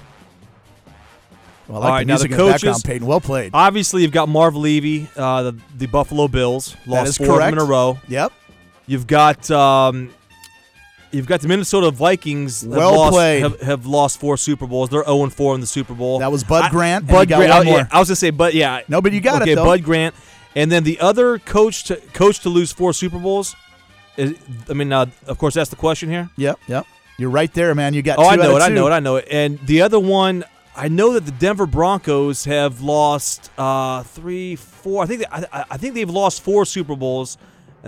Well, I like All right, the now music the in the coaches. background, Peyton. Well played. Obviously, you've got Marv Levy, uh, the, the Buffalo Bills, lost four of them in a row. Yep. You've got um, you've got the Minnesota Vikings. have Well lost, played. Have, have lost four Super Bowls. They're zero and four in the Super Bowl. That was Bud I- Grant, and Bud Grant. oh, yeah, I was gonna say, but yeah. No, but you got okay, it, though. Bud Grant, and then the other coach to coach to lose four Super Bowls. Is, I mean, uh, of course, that's the question here. Yep. Yep. You're right there, man. You got Oh, two I know it. I know it. I know it. And the other one, I know that the Denver Broncos have lost uh, three, four. I think they, I, I- I think they've lost four Super Bowls,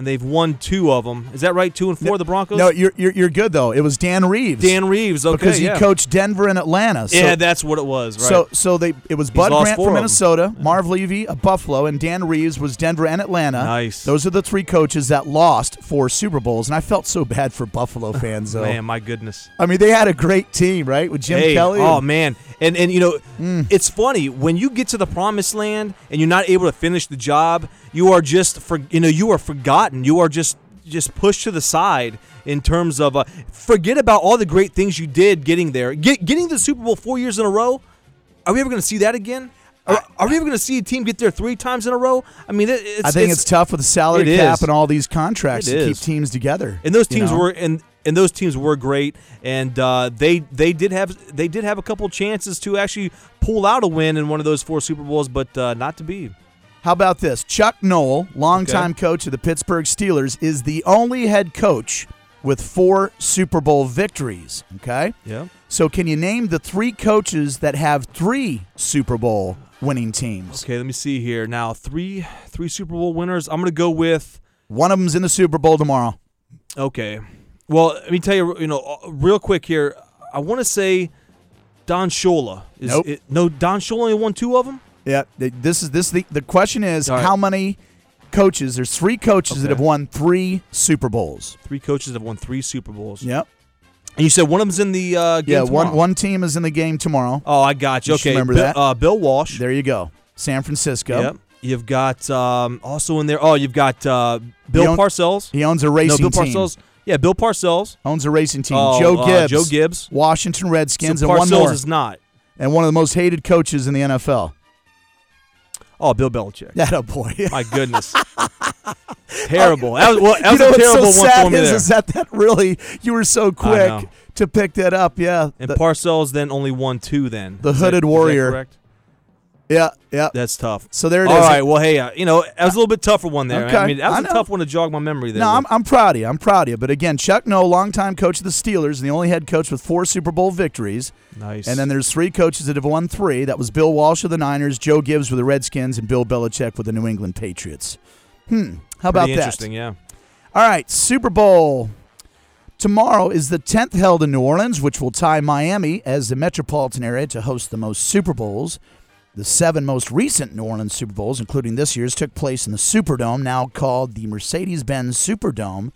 and they've won two of them. Is that right? Two and four, the Broncos. No, you're, you're you're good though. It was Dan Reeves. Dan Reeves. Okay, because yeah. he coached Denver and Atlanta. So, yeah, that's what it was. Right. So so they it was Bud Grant from. Minnesota, Marv Levy of Buffalo, and Dan Reeves was Denver and Atlanta. Nice. Those are the three coaches that lost four Super Bowls, and I felt so bad for Buffalo fans though. man, my goodness. I mean, they had a great team, right, with Jim hey, Kelly. Oh and- man, and and you know, Mm. it's funny when you get to the promised land and you're not able to finish the job. You are just for you know you are forgotten. You are just just pushed to the side in terms of uh, forget about all the great things you did getting there. Get, getting to the Super Bowl four years in a row. Are we ever going to see that again? Are, are we ever going to see a team get there three times in a row? I mean, it's, I think it's, tough with the salary cap is. and all these contracts It to keep teams together. and those you teams know? were and and those teams were great, and uh, they they did have they did have a couple chances to actually pull out a win in one of those four Super Bowls, but uh, not to be. How about this? Chuck Noll, longtime coach of the Pittsburgh Steelers, is the only head coach with four Super Bowl victories. Okay? Yeah. So, can you name the three coaches that have three Super Bowl winning teams? Okay, let me see here. Now three three Super Bowl winners. I'm gonna go with. One of them's in the Super Bowl tomorrow. Okay. Well, let me tell you, you know, real quick here. I want to say Don Shula. Is Nope. it- no, Don Shula only won two of them. Yeah, this is this the the question is right. how many coaches? There's three coaches that have won three Super Bowls. Three coaches have won three Super Bowls. Yep. And you said one of them's in the uh, game Yeah, one tomorrow. one team is in the game tomorrow. Oh, I got you. You Okay, remember Bill, that. Uh, Bill Walsh. There you go. San Francisco. Yep. You've got um, also in there. Oh, you've got uh, Bill He own- Parcells. He owns a No, racing Bill team. Parcells. Yeah, Bill Parcells. Owns a racing team. Oh, Joe uh, Gibbs. Joe Gibbs. Washington Redskins, So and one more. is not. and one of the most hated coaches in the NFL. Oh, Bill Belichick. That a boy. My goodness. terrible. That was, well, that you was know a what's terrible so one sad for me is, there. is that that really you were so know. quick to pick that up. Yeah, and the, Parcells then only won two. Then The Is hooded is that warrior. correct? Yeah, yeah. That's tough. So there it All is. right. Well, hey, uh, you know, that was a little bit tougher one there. Okay, I mean, that was I a know. tough one to jog my memory there. Noll, I'm. I'm proud of you. I'm proud of you. But again, Chuck No, longtime coach of the Steelers, and the only head coach with four Super Bowl victories. nice. And then there's three coaches that have won three. That was Bill Walsh of the Niners, Joe Gibbs with the Redskins, and Bill Belichick with the New England Patriots. Hmm. How about Pretty that? interesting. Yeah. All right, Super Bowl. Tomorrow is the 10th held in New Orleans, which will tie Miami as the metropolitan area to host the most Super Bowls. The seven most recent New Orleans Super Bowls, including this year's, took place in the Superdome, now called the Mercedes Benz Superdome.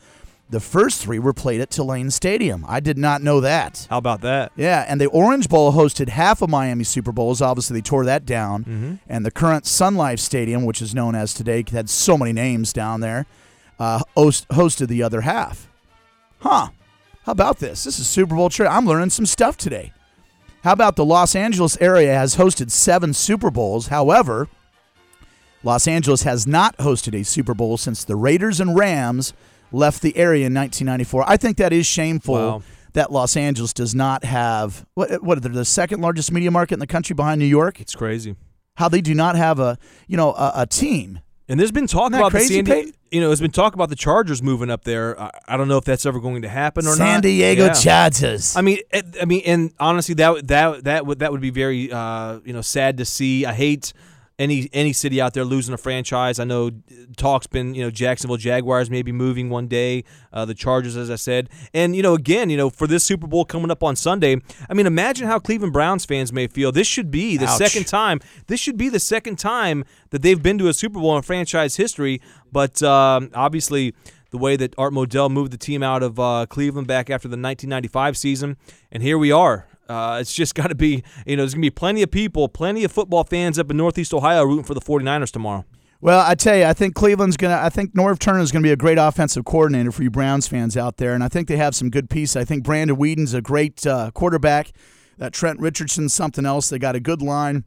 The first three were played at Tulane Stadium. I did not know that. How about that? Yeah, and the Orange Bowl hosted half of Miami Super Bowls. Obviously, they tore that down. Mm-hmm. And the current Sun Life Stadium, which is known as today, had so many names down there, uh, host, hosted the other half. Huh. How about this? This is Super Bowl trivia. I'm learning some stuff today. How about the Los Angeles area has hosted seven Super Bowls? However, Los Angeles has not hosted a Super Bowl since the Raiders and Rams left the area in 1994. I think that is shameful Wow. that Los Angeles does not have what what they're the second largest media market in the country behind New York. It's crazy. How they do not have a you know a, a team. And there's been talk about crazy, the San Diego. You know, there's been talk about the Chargers moving up there. I, I don't know if that's ever going to happen or not. San Diego Yeah. Chargers. I mean, I mean, and honestly, that that that would that would be very uh, you know sad to see. I hate any any city out there losing a franchise. I know talk's been you know Jacksonville Jaguars maybe moving one day. Uh, the Chargers, as I said, and you know again, you know for this Super Bowl coming up on Sunday. I mean, imagine how Cleveland Browns fans may feel. This should be the Ouch. second time. This should be the second time that they've been to a Super Bowl in franchise history. But um, obviously the way that Art Modell moved the team out of uh, Cleveland back after the 1995 season, and here we are. Uh, it's just got to be, you know, there's going to be plenty of people, plenty of football fans up in Northeast Ohio rooting for the 49ers tomorrow. Well, I tell you, I think Cleveland's gonna. I think Norv Turner is gonna be a great offensive coordinator for you Browns fans out there, and I think they have some good pieces. I think Brandon Weeden's a great uh, quarterback. That Trent Richardson's something else. They got a good line.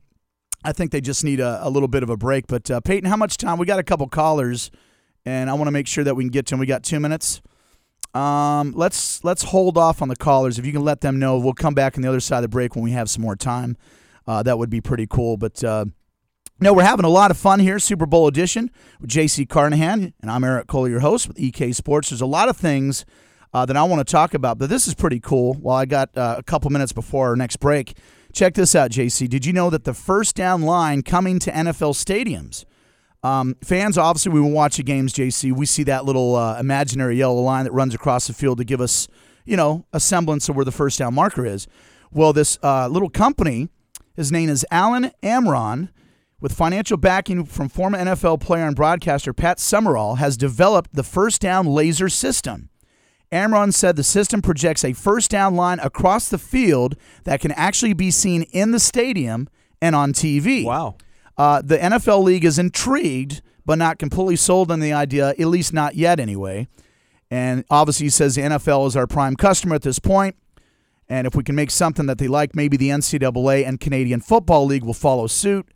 I think they just need a, a little bit of a break. But uh, Peyton, how much time? We got a couple callers, and I want to make sure that we can get to them. We got two minutes. Um, let's let's hold off on the callers. If you can let them know, we'll come back on the other side of the break when we have some more time. Uh, that would be pretty cool. But uh, no, we're having a lot of fun here, Super Bowl edition with J.C. Carnahan, and I'm Eric Cole, your host with EK Sports. There's a lot of things uh, that I want to talk about, but this is pretty cool. While I got uh, a couple minutes before our next break, check this out, JC. Did you know that the first down line coming to NFL stadiums? Um, fans, obviously, we watch the games, JC. We see that little uh, imaginary yellow line that runs across the field to give us, you know, a semblance of where the first down marker is. Well, this uh, little company, his name is Alan Amron, with financial backing from former NFL player and broadcaster Pat Summerall, has developed the first down laser system. Amron said the system projects a first down line across the field that can actually be seen in the stadium and on TV. Wow. Uh, the NFL league is intrigued, but not completely sold on the idea, at least not yet anyway. And obviously, he says the NFL is our prime customer at this point. And if we can make something that they like, maybe the NCAA and Canadian Football League will follow suit.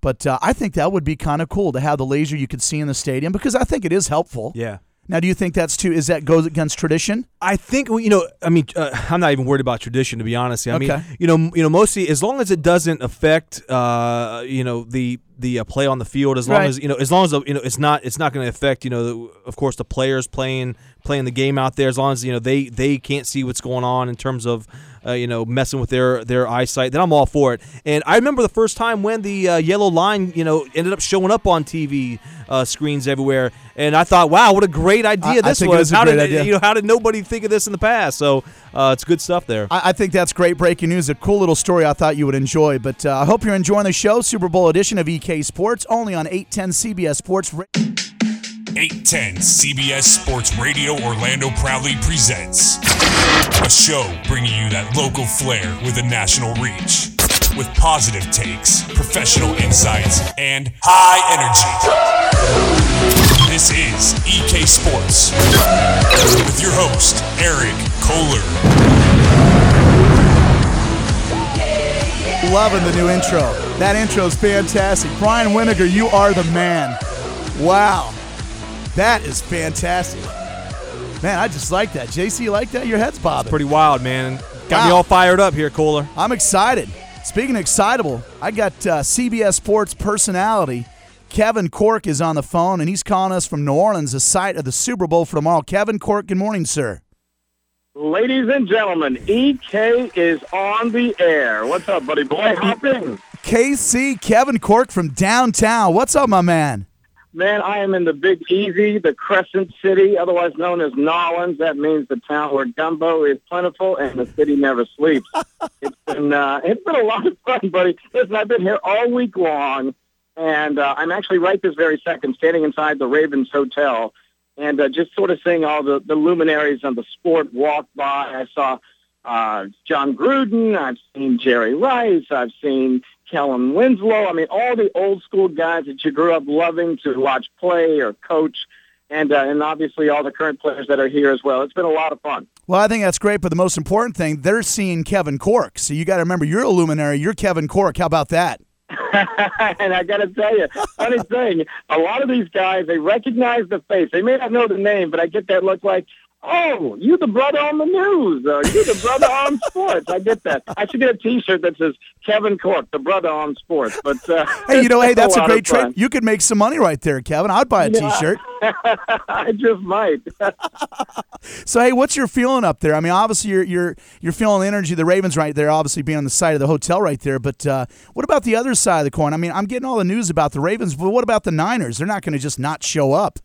But uh, I think that would be kind of cool to have the laser you could see in the stadium because I think it is helpful. Yeah. Now, do you think that's too? Is that goes against tradition? I think you know. I mean, uh, I'm not even worried about tradition to be honest. I Okay. mean, you know, you know, mostly as long as it doesn't affect, uh, you know, the the uh, play on the field. As long Right. as you know, as long as you know, it's not it's not going to affect you know, the, of course, the players playing playing the game out there. As long as you know they they can't see what's going on in terms of. Uh, you know, messing with their their eyesight, then I'm all for it. And I remember the first time when the uh, yellow line, you know, ended up showing up on TV uh, screens everywhere, and I thought, wow, what a great idea I- I this it was! a how great did idea. you know? How did nobody think of this in the past? So uh, it's good stuff there. I, I think that's great breaking news. A cool little story I thought you would enjoy. But uh, I hope you're enjoying the show. Super Bowl edition of EK Sports, only on 810 CBS Sports. 810 CBS Sports Radio Orlando proudly presents a show bringing you that local flair with a national reach. With positive takes, professional insights, and high energy. This is EK Sports with your host, Eric Kohler. Loving the new intro. That intro is fantastic. Brian Winiger, you are the man. Wow. That is fantastic. Man, I just like that. JC, you like that? Your head's bobbing. Pretty wild, man. Got me all fired up here, Kohler. I'm excited. Speaking of excitable, I got uh, CBS Sports personality Kevin Cork is on the phone, and he's calling us from New Orleans, the site of the Super Bowl for tomorrow. Kevin Cork, good morning, sir. Ladies and gentlemen, EK is on the air. What's up, buddy boy? Hop in. KC Kevin Cork from downtown. What's up, my man? Man, I am in the Big Easy, the Crescent City, otherwise known as Nolans. That means the town where gumbo is plentiful and the city never sleeps. it's been uh, it's been a lot of fun, buddy. Listen, I've been here all week long, and uh, I'm actually right this very second standing inside the Ravens Hotel, and uh, just sort of seeing all the, the luminaries of the sport walk by. I saw uh, Jon Gruden. I've seen Jerry Rice. I've seen Kellen Winslow. I mean, all the old school guys that you grew up loving to watch play or coach, and uh, and obviously all the current players that are here as well. It's been a lot of fun. Well, I think that's great, but the most important thing, they're seeing Kevin Cork. So you got to remember, you're a luminary. You're Kevin Cork. How about that? and I got to tell you, funny thing, a lot of these guys they recognize the face. They may not know the name, but I get that look like. Oh, you the brother on the news, or you the brother on sports. I get that. I should get a T-shirt that says Kevin Cork, the brother on sports. But uh, Hey, you know, hey, that's a of great trade. You could make some money right there, Kevin. I'd buy a Yeah. shirt I just might. So hey, what's your feeling up there? I mean, obviously you're you're you're feeling the energy of the Ravens right there, obviously being on the side of the hotel right there. But uh, what about the other side of the coin? I mean, I'm getting all the news about the Ravens, but what about the Niners? They're not going to just not show up.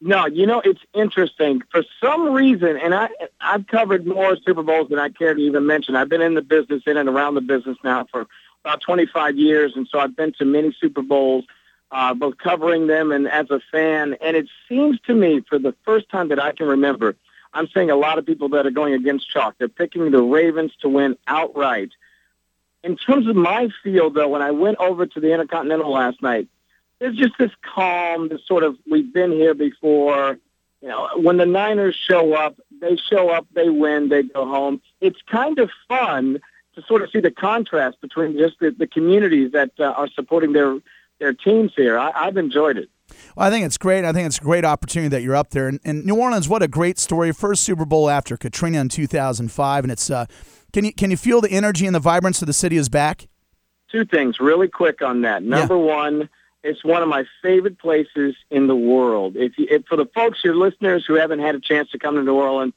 No, you know it's interesting. For some reason, and I I've covered more Super Bowls than I care to even mention. I've been in the business, in and around the business now for about 25 years, and so I've been to many Super Bowls, uh, both covering them and as a fan. And it seems to me, for the first time that I can remember, I'm seeing a lot of people that are going against chalk. They're picking the Ravens to win outright. In terms of my field, though, when I went over to the Intercontinental last night, there's just this calm, this sort of we've been here before. You know, when the Niners show up, they show up, they win, they go home. It's kind of fun to sort of see the contrast between just the, the communities that uh, are supporting their their teams here. I, I've enjoyed it. Well, I think it's great. I think it's a great opportunity that you're up there. And, and New Orleans, what a great story! First Super Bowl after Katrina in 2005, and it's uh, can you can you feel the energy and the vibrance of the city is back? Two things really quick on that. Number one, it's one of my favorite places in the world. If, you, if for the folks, your listeners who haven't had a chance to come to New Orleans,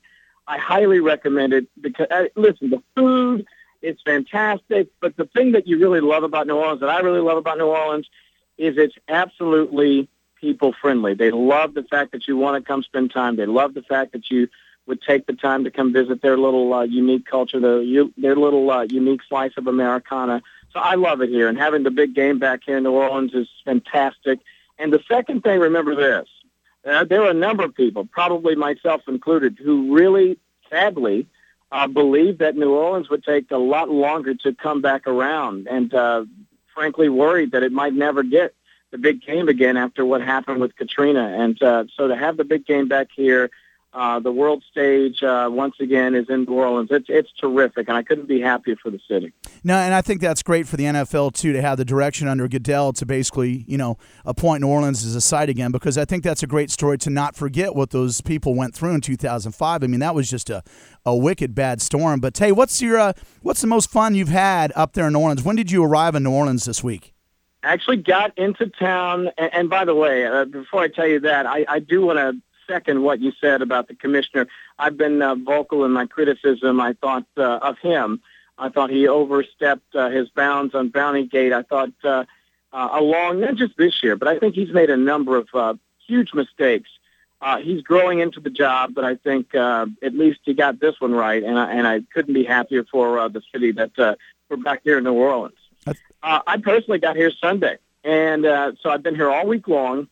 I highly recommend it because uh, listen, the food is fantastic, but the thing that you really love about New Orleans, that I really love about New Orleans, is it's absolutely people friendly. They love the fact that you want to come spend time. They love the fact that you would take the time to come visit their little uh, unique culture, their, their little uh, unique slice of Americana. So I love it here, and having the big game back here in New Orleans is fantastic. And the second thing, remember this: uh, there are a number of people, probably myself included, who really, sadly, uh, believe that New Orleans would take a lot longer to come back around, and uh, frankly, worried that it might never get the big game again after what happened with Katrina. And uh, so to have the big game back here uh, the world stage uh, once again is in New Orleans. It's it's terrific, and I couldn't be happier for the city. No, and I think that's great for the NFL too to have the direction under Goodell to basically you know appoint New Orleans as a site again because I think that's a great story to not forget what those people went through in 2005. I mean that was just a, a wicked bad storm. But hey, what's your uh, what's the most fun you've had up there in New Orleans? When did you arrive in New Orleans this week? Actually, got into town, and, and by the way, uh, before I tell you that, I, I do want to second what you said about the commissioner. I've been uh, vocal in my criticism. I thought uh, of him. I thought he overstepped uh, his bounds on Bounty Gate. I thought uh, uh, along not just this year, but I think he's made a number of uh, huge mistakes. Uh, he's growing into the job, but I think uh, at least he got this one right, and I, and I couldn't be happier for uh, the city that uh, we're back here in New Orleans. Uh, I personally got here Sunday, and uh, so I've been here all week long.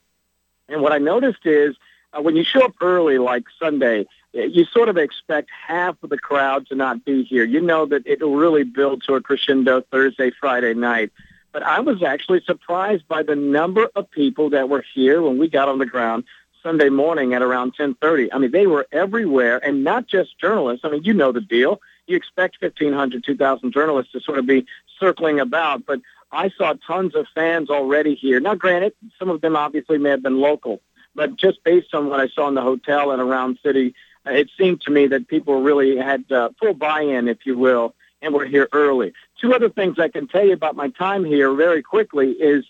And what I noticed is uh, when you show up early, like Sunday, you sort of expect half of the crowd to not be here. You know that it will really build to a crescendo Thursday, Friday night. But I was actually surprised by the number of people that were here when we got on the ground Sunday morning at around 10:30. I mean, they were everywhere, and not just journalists. I mean, you know the deal. You expect 1,500, 2,000 journalists to sort of be circling about, but I saw tons of fans already here. Now, granted, some of them obviously may have been local, but just based on what I saw in the hotel and around city, uh, it seemed to me that people really had uh, full buy-in, if you will, and were here early. Two other things I can tell you about my time here very quickly is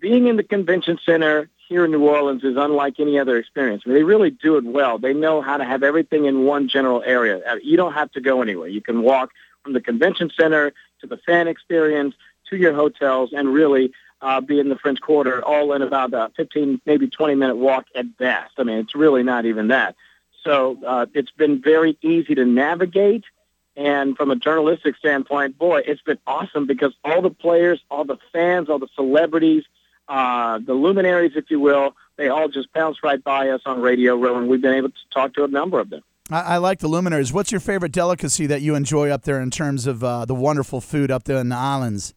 being in the convention center here in New Orleans is unlike any other experience. I mean, they really do it well. They know how to have everything in one general area. Uh, You don't have to go anywhere. You can walk from the convention center to the fan experience to your hotels and really uh, be in the French Quarter all in about a 15, maybe 20 minute walk at best. I mean, it's really not even that. So uh, it's been very easy to navigate. And from a journalistic standpoint, boy, it's been awesome because all the players, all the fans, all the celebrities, uh, the luminaries, if you will, they all just bounce right by us on Radio Row, and we've been able to talk to a number of them. I, I like the luminaries. What's your favorite delicacy that you enjoy up there in terms of uh, the wonderful food up there in the islands?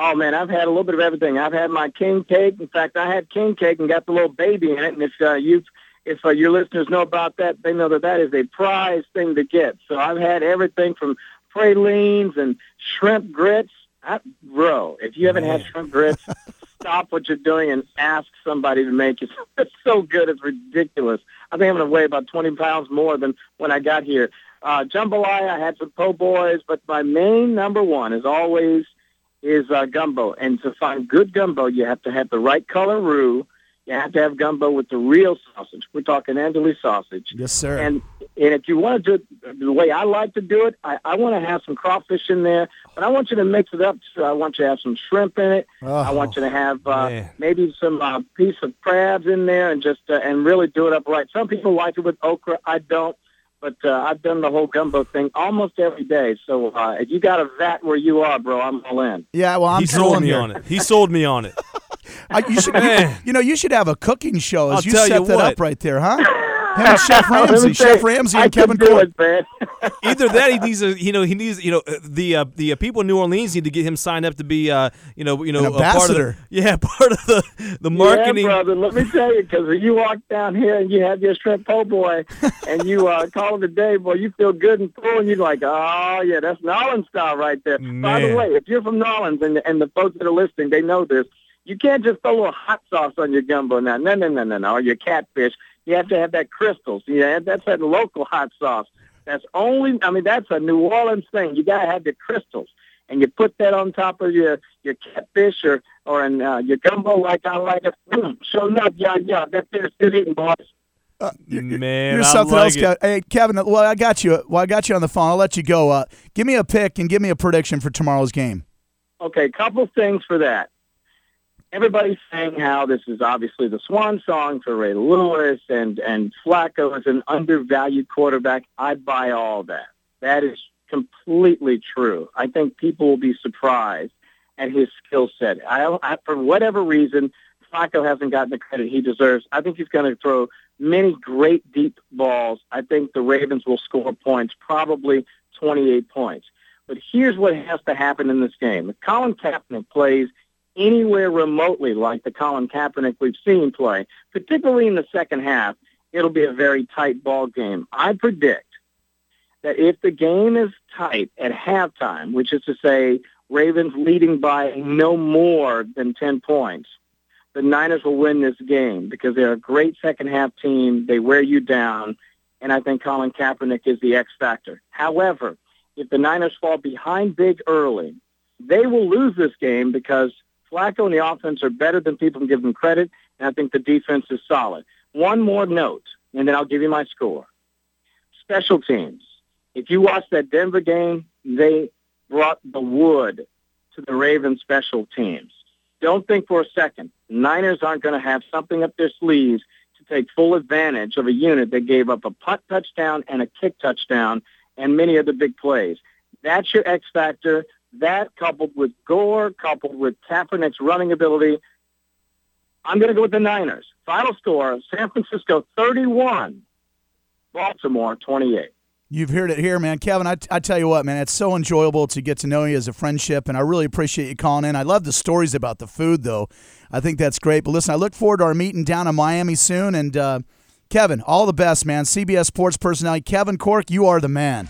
Oh man, I've had a little bit of everything. I've had my king cake. In fact, I had king cake and got the little baby in it. And if uh, you, if uh, your listeners know about that, they know that that is a prize thing to get. So I've had everything from pralines and shrimp grits. I, bro, if you haven't had shrimp grits, stop what you're doing and ask somebody to make it. It's so good, it's ridiculous. I think I'm going to weigh about 20 pounds more than when I got here. Uh, jambalaya, I had some po' boys, but my main number one is always is uh, gumbo. And to find good gumbo, you have to have the right color roux. You have to have gumbo with the real sausage. We're talking andouille sausage. Yes, sir. And and if you want to do it the way I like to do it, I, I want to have some crawfish in there, but I want you to mix it up. So I want you to have some shrimp in it. I want you to have uh, man. maybe some uh, piece of crabs in there, and just uh, and really do it up right. Some people like it with okra. I don't. But uh, I've done the whole gumbo thing almost every day. So uh, if you got a vat where you are, bro, I'm all in. Yeah, well, I'm he sold me here. on it. He sold me on it. I, you should, you, Man. you know, you should have a cooking show as I'll you tell set you that what. up right there, huh? Him and Chef Ramsay, Chef you, Ramsay I and Kevin can do Court. it. Either that, he needs to, you know, he needs, you know, uh, the uh, the uh, people in New Orleans need to get him signed up to be, uh, you know, you know, An a part of the, ambassador. yeah, part of the the marketing. Yeah, brother. Let me tell you, because when you walk down here and you have your shrimp po' boy, and you uh, call it a day, boy, you feel good and full, and you're like, oh yeah, that's Nolan style right there. By the way, if you're from Nolans and and the folks that are listening, they know this. You can't just throw a little hot sauce on your gumbo now. No, no, no, no, no. Or your catfish. You have to have that crystals. Yeah, that's that local hot sauce. That's only. I mean, that's a New Orleans thing. You gotta have the crystals, and you put that on top of your your catfish or or in uh, your gumbo like I like it. Mm, show enough, yeah, yeah. That's there's good eating, boys. Man, Here's I something like else, it. Kev- Hey, Kevin. Well, I got you. Well, I got you on the phone. I'll let you go. Uh, give me a pick and give me a prediction for tomorrow's game. Okay, couple things for that. Everybody's saying how this is obviously the swan song for Ray Lewis and and Flacco is an undervalued quarterback. I buy all that. That is completely true. I think people will be surprised at his skill set. I, I for whatever reason, Flacco hasn't gotten the credit he deserves. I think he's going to throw many great deep balls. I think the Ravens will score points, probably 28 points. But here's what has to happen in this game. If Colin Kaepernick plays anywhere remotely like the Colin Kaepernick we've seen play, particularly in the second half, it'll be a very tight ball game. I predict that if the game is tight at halftime, which is to say Ravens leading by no more than 10 points, the Niners will win this game because they're a great second half team. They wear you down, and I think Colin Kaepernick is the X factor. However, if the Niners fall behind big early, they will lose this game because Flacco and the offense are better than people give them credit, and I think the defense is solid. One more note, and then I'll give you my score. Special teams. If you watch that Denver game, they brought the wood to the Ravens special teams. Don't think for a second. Niners aren't going to have something up their sleeves to take full advantage of a unit that gave up a punt touchdown and a kick touchdown and many of the big plays. That's your X factor. That coupled with Gore, coupled with Kaepernick's running ability, I'm going to go with the Niners. Final score, San Francisco 31, Baltimore 28. You've heard it here, man. Kevin, I, I tell you what, man, it's so enjoyable to get to know you as a friendship, and I really appreciate you calling in. I love the stories about the food, though. I think that's great. But listen, I look forward to our meeting down in Miami soon. And uh, Kevin, all the best, man. CBS Sports personality, Kevin Cork, you are the man.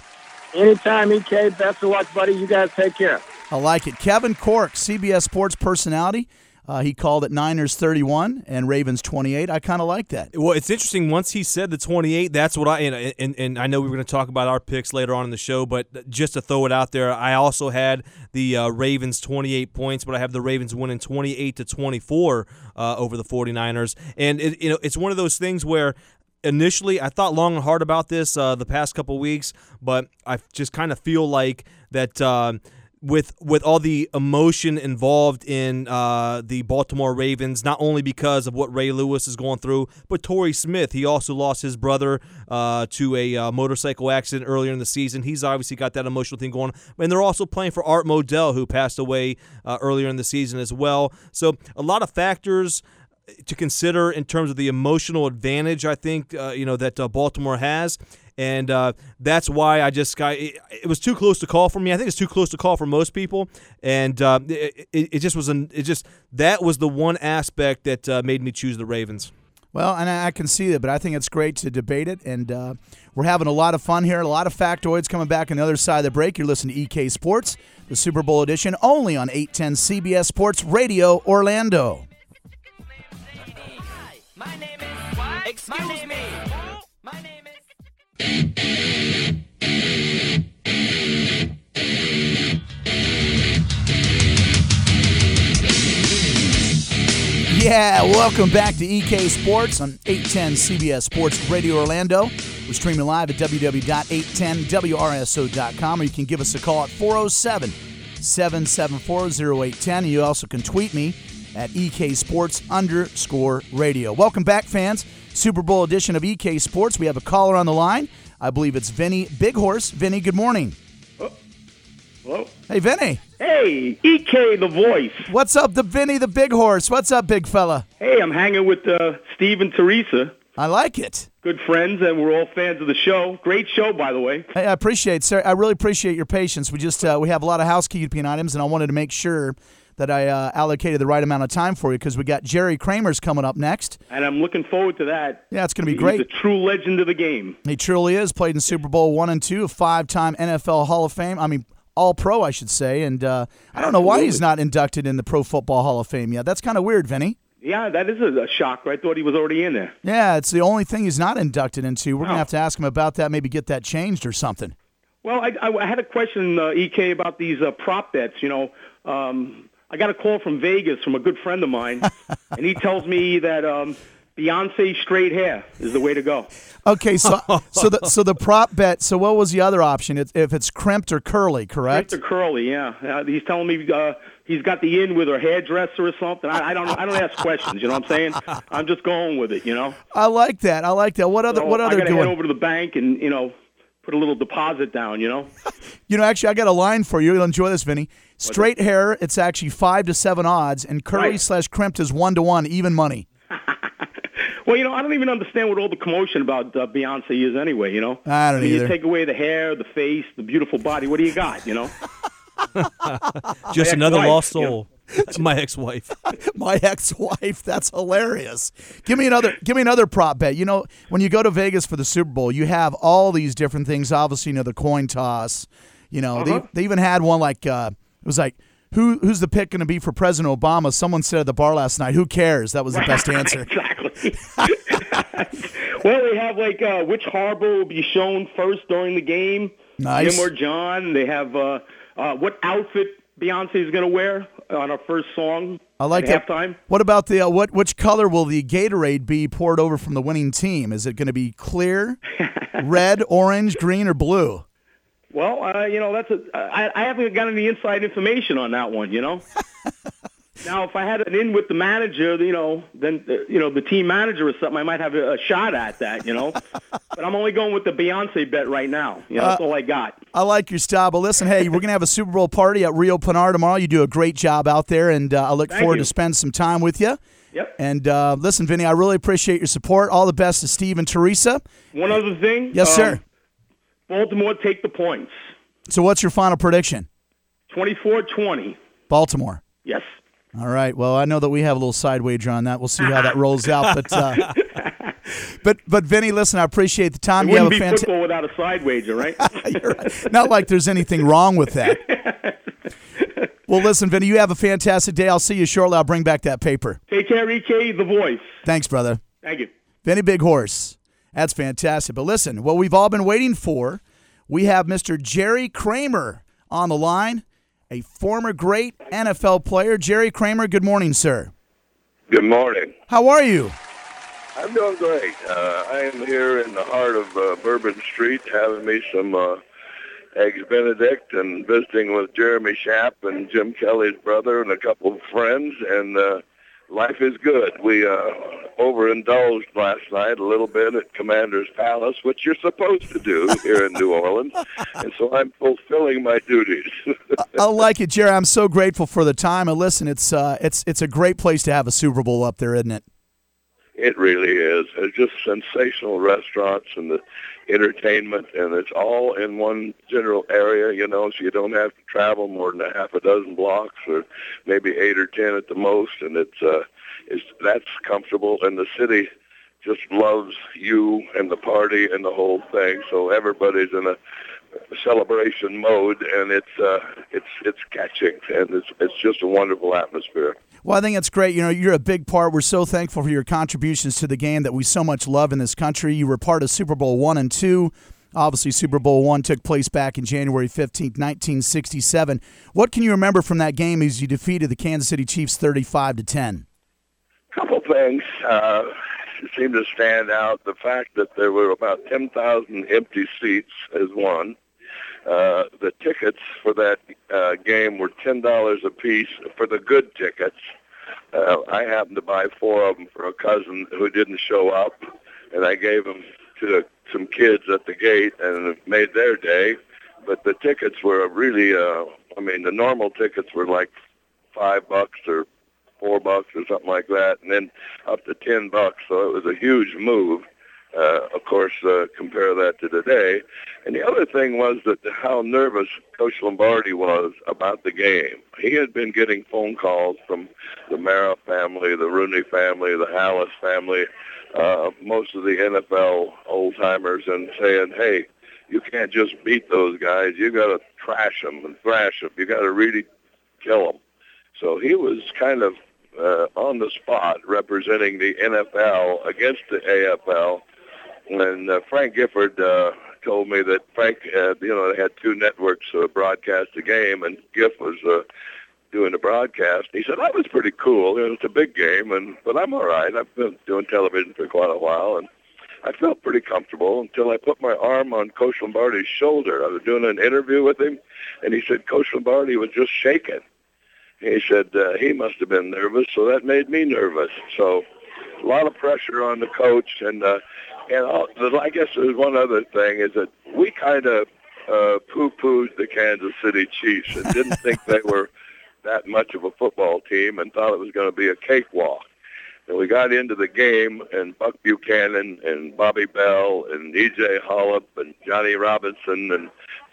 Anytime, EK. Best of luck, buddy. You guys take care. I like it. Kevin Cork, CBS Sports personality. Uh, he called it Niners 31 and Ravens 28. I kind of like that. Well, it's interesting. Once he said the 28, that's what I and and, and I know we were going to talk about our picks later on in the show, but just to throw it out there, I also had the uh, Ravens 28 points, but I have the Ravens winning 28 to 24 uh, over the 49ers, and it, you know it's one of those things where initially I thought long and hard about this uh, the past couple weeks, but I just kind of feel like that. Uh, with with all the emotion involved in uh, the Baltimore Ravens, not only because of what Ray Lewis is going through, but Torrey Smith. He also lost his brother uh, to a uh, motorcycle accident earlier in the season. He's obviously got that emotional thing going. And they're also playing for Art Modell, who passed away uh, earlier in the season as well. So a lot of factors to consider in terms of the emotional advantage I think uh, you know that uh, Baltimore has, and uh, that's why I just got it, it was too close to call for me. I think it's too close to call for most people, and uh, it, it, just was an it just that was the one aspect that uh, made me choose the Ravens. Well, and I I can see that, but I think it's great to debate it, and uh, we're having a lot of fun here. A lot of factoids coming back on the other side of the break. You're listening to EK Sports, the Super Bowl edition, only on 810 CBS Sports Radio Orlando. My name is. Excuse me. My name is. Yeah, welcome back to EK Sports on 810 CBS Sports Radio Orlando. We're streaming live at www.810wrso.com, or you can give us a call at 407 774 0810. You also can tweet me at EK Sports underscore radio. Welcome back, fans. Super Bowl edition of EK Sports. We have a caller on the line. I believe it's Vinny Big Horse. Vinny, good morning. Hello? Hey, Vinny. Hey, EK the voice. What's up, the Vinny the Big Horse? What's up, big fella? Hey, I'm hanging with uh, Steve and Teresa. I like it. good friends, and we're all fans of the show. Great show, by the way. Hey, I appreciate, sir. I really appreciate your patience. We just uh, we have a lot of housekeeping items, and I wanted to make sure that I uh, allocated the right amount of time for you because we got Jerry Kramer's coming up next. And I'm looking forward to that. Yeah, it's going to be He's great. a true legend of the game. He truly is. Played in Super Bowl one and two, a five-time NFL Hall of Fame. I mean, All Pro, I should say. And uh, I don't know why he's not inducted in the Pro Football Hall of Fame yet. That's kind of weird, Vinny. Yeah, that is a, shocker. I thought he was already in there. Yeah, it's the only thing he's not inducted into. We're gonna have to ask him about that. Maybe get that changed or something. Well, I, I, I had a question, uh, Ek, about these uh, prop bets. You know, um, I got a call from Vegas from a good friend of mine, and he tells me that um, Beyonce straight hair is the way to go. Okay, so so the so the prop bet. So what was the other option? If if it's crimped or curly, correct? Mr. Curly, yeah. Uh, he's telling me uh, he's got the in with her hairdresser or something. I, I don't. I don't ask questions. You know what I'm saying? I'm just going with it. You know. I like that. I like that. What other So what I other got to head over to the bank and you know put a little deposit down. You know. You know, actually, I got a line for you. You'll enjoy this, Vinny. Straight hair, it's actually five to seven odds, and curly Right. slash crimped is one to one, even money. Well, you know, I don't even understand what all the commotion about uh, Beyonce is anyway. You know. I don't mean, either. You take away the hair, the face, the beautiful body. What do you got? You know. Just another ex-wife, lost you know. my ex-wife. My ex-wife. That's hilarious. Give me another. Give me another prop bet. You know, when you go to Vegas for the Super Bowl, you have all these different things. Obviously, you know the coin toss. You know, Uh-huh. they they even had one like uh, it was like. Who, who's the pick going to be for President Obama? Someone said at the bar last night, "Who cares?" That was the best answer. exactly. well, they have like uh, which Harbaugh will be shown first during the game. Nice. Jim or John. They have uh, uh, what outfit Beyonce is going to wear on our first song. I like that. halftime. What about the uh, what? Which color will the Gatorade be poured over from the winning team? Is it going to be clear, red, orange, green, or blue? Well, uh, you know that's a. I, I haven't got any inside information on that one. You know. now, if I had an in with the manager, you know, then uh, you know the team manager or something, I might have a, a shot at that. You know. but I'm only going with the Beyonce bet right now. You know, that's Uh, all I got. I like your style, but listen, hey, we're gonna have a Super Bowl party at Rio Pinar tomorrow. You do a great job out there, and uh, I look Thank forward you. to spend some time with you. Yep. And uh, listen, Vinny, I really appreciate your support. All the best to Steve and Teresa. One other thing. Yes, um, sir. Baltimore take the points. So, what's your final prediction? 24-20. Baltimore. Yes. All right. Well, I know that we have a little side wager on that. We'll see how that rolls out. But, uh, but, but, Vinny, listen, I appreciate the time. You wouldn't have be a fantastic. football without a side wager, right? Not like there's anything wrong with that. Well, listen, Vinny, you have a fantastic day. I'll see you shortly. I'll bring back that paper. Take care, EK, the voice. Thanks, brother. Thank you. Vinny Big Horse. That's fantastic. But listen, what we've all been waiting for, we have Mr. Jerry Kramer on the line, a former great NFL player. Jerry Kramer, good morning, sir. Good morning. How are you? I'm doing great. Uh, I am here in the heart of uh, Bourbon Street having me some uh, Eggs Benedict and visiting with Jeremy Schaap and Jim Kelly's brother and a couple of friends. And uh, life is good. We uh, overindulged last night a little bit at Commander's Palace, which you're supposed to do here in New Orleans. And so I'm fulfilling my duties. I like it, Jerry. I'm so grateful for the time. And listen, it's uh, it's it's a great place to have a Super Bowl up there, isn't it? It really is. It's just sensational restaurants and the entertainment, and it's all in one general area, you know, so you don't have to travel more than a half a dozen blocks or maybe eight or ten at the most, and it's uh, it's that's comfortable, and the city just loves you and the party and the whole thing, so everybody's in a celebration mode, and it's uh, it's it's catching, and it's it's just a wonderful atmosphere. Well, I think it's great. You know, you're a big part. We're so thankful for your contributions to the game that we so much love in this country. You were part of Super Bowl one and two. Obviously, Super Bowl one took place back in January 15th, 1967. What can you remember from that game as you defeated the Kansas City Chiefs 35 to 10? couple things uh, seem to stand out. The fact that there were about 10,000 empty seats is one. Uh, the tickets for that uh, game were $10 a piece for the good tickets. Uh, I happened to buy four of them for a cousin who didn't show up, and I gave them to some kids at the gate, and made their day. But the tickets were really, uh, I mean, the normal tickets were like five bucks or four bucks or something like that, and then up to ten bucks. So it was a huge move. Uh, of course, uh, compare that to today. And the other thing was that how nervous Coach Lombardi was about the game. He had been getting phone calls from the Mara family, the Rooney family, the Halas family, uh, most of the NFL old timers, and saying, "Hey, you can't just beat those guys. You got to trash them and thrash them. You got to really kill them." So he was kind of uh, on the spot representing the NFL against the AFL. And uh, Frank Gifford uh, told me that Frank, uh, you know, they had two networks uh, broadcast the game, and Giff was uh, doing the broadcast. He said that was pretty cool. It was a big game, and but I'm all right. I've been doing television for quite a while, and I felt pretty comfortable until I put my arm on Coach Lombardi's shoulder. I was doing an interview with him, and he said Coach Lombardi was just shaking. He said uh, he must have been nervous, so that made me nervous. So a lot of pressure on the coach, and uh, and all, I guess there's one other thing is that we kind of uh, poo-pooed the Kansas City Chiefs and didn't think they were that much of a football team, and thought it was going to be a cakewalk. And we got into the game, and Buck Buchanan and Bobby Bell and E.J. Holub and Johnny Robinson and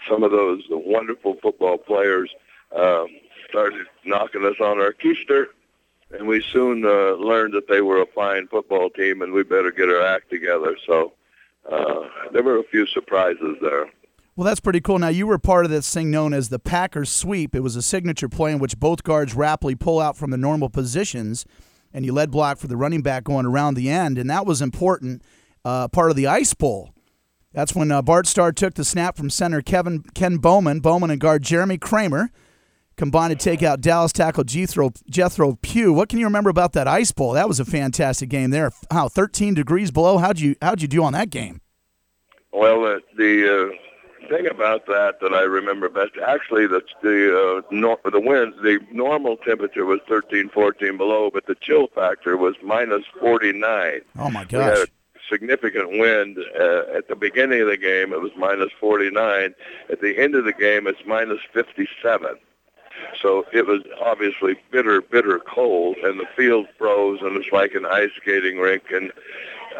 some of those wonderful football players um, started knocking us on our keister, and we soon uh, learned that they were a fine football team, and we better get our act together. So uh, there were a few surprises there. Well, that's pretty cool. Now, you were part of this thing known as the Packers sweep. It was a signature play in which both guards rapidly pull out from the normal positions, and you led block for the running back going around the end, and that was important, uh, part of the Ice Bowl. That's when uh, Bart Starr took the snap from center Kevin Ken Bowman. Bowman and guard Jeremy Kramer combined to take out Dallas tackle Jethro, Jethro Pugh. What can you remember about that Ice Bowl? That was a fantastic game there. How 13 degrees below? How'd you how'd you do on that game? Well, uh, the uh, thing about that that I remember best, actually, the the uh, nor- the wind, the normal temperature was 13, 14 below, but the chill factor was minus 49. Oh my We had gosh! significant wind uh, at the beginning of the game. It was minus 49. At the end of the game, it's minus 57. So it was obviously bitter, bitter cold, and the field froze, and it's like an ice skating rink. And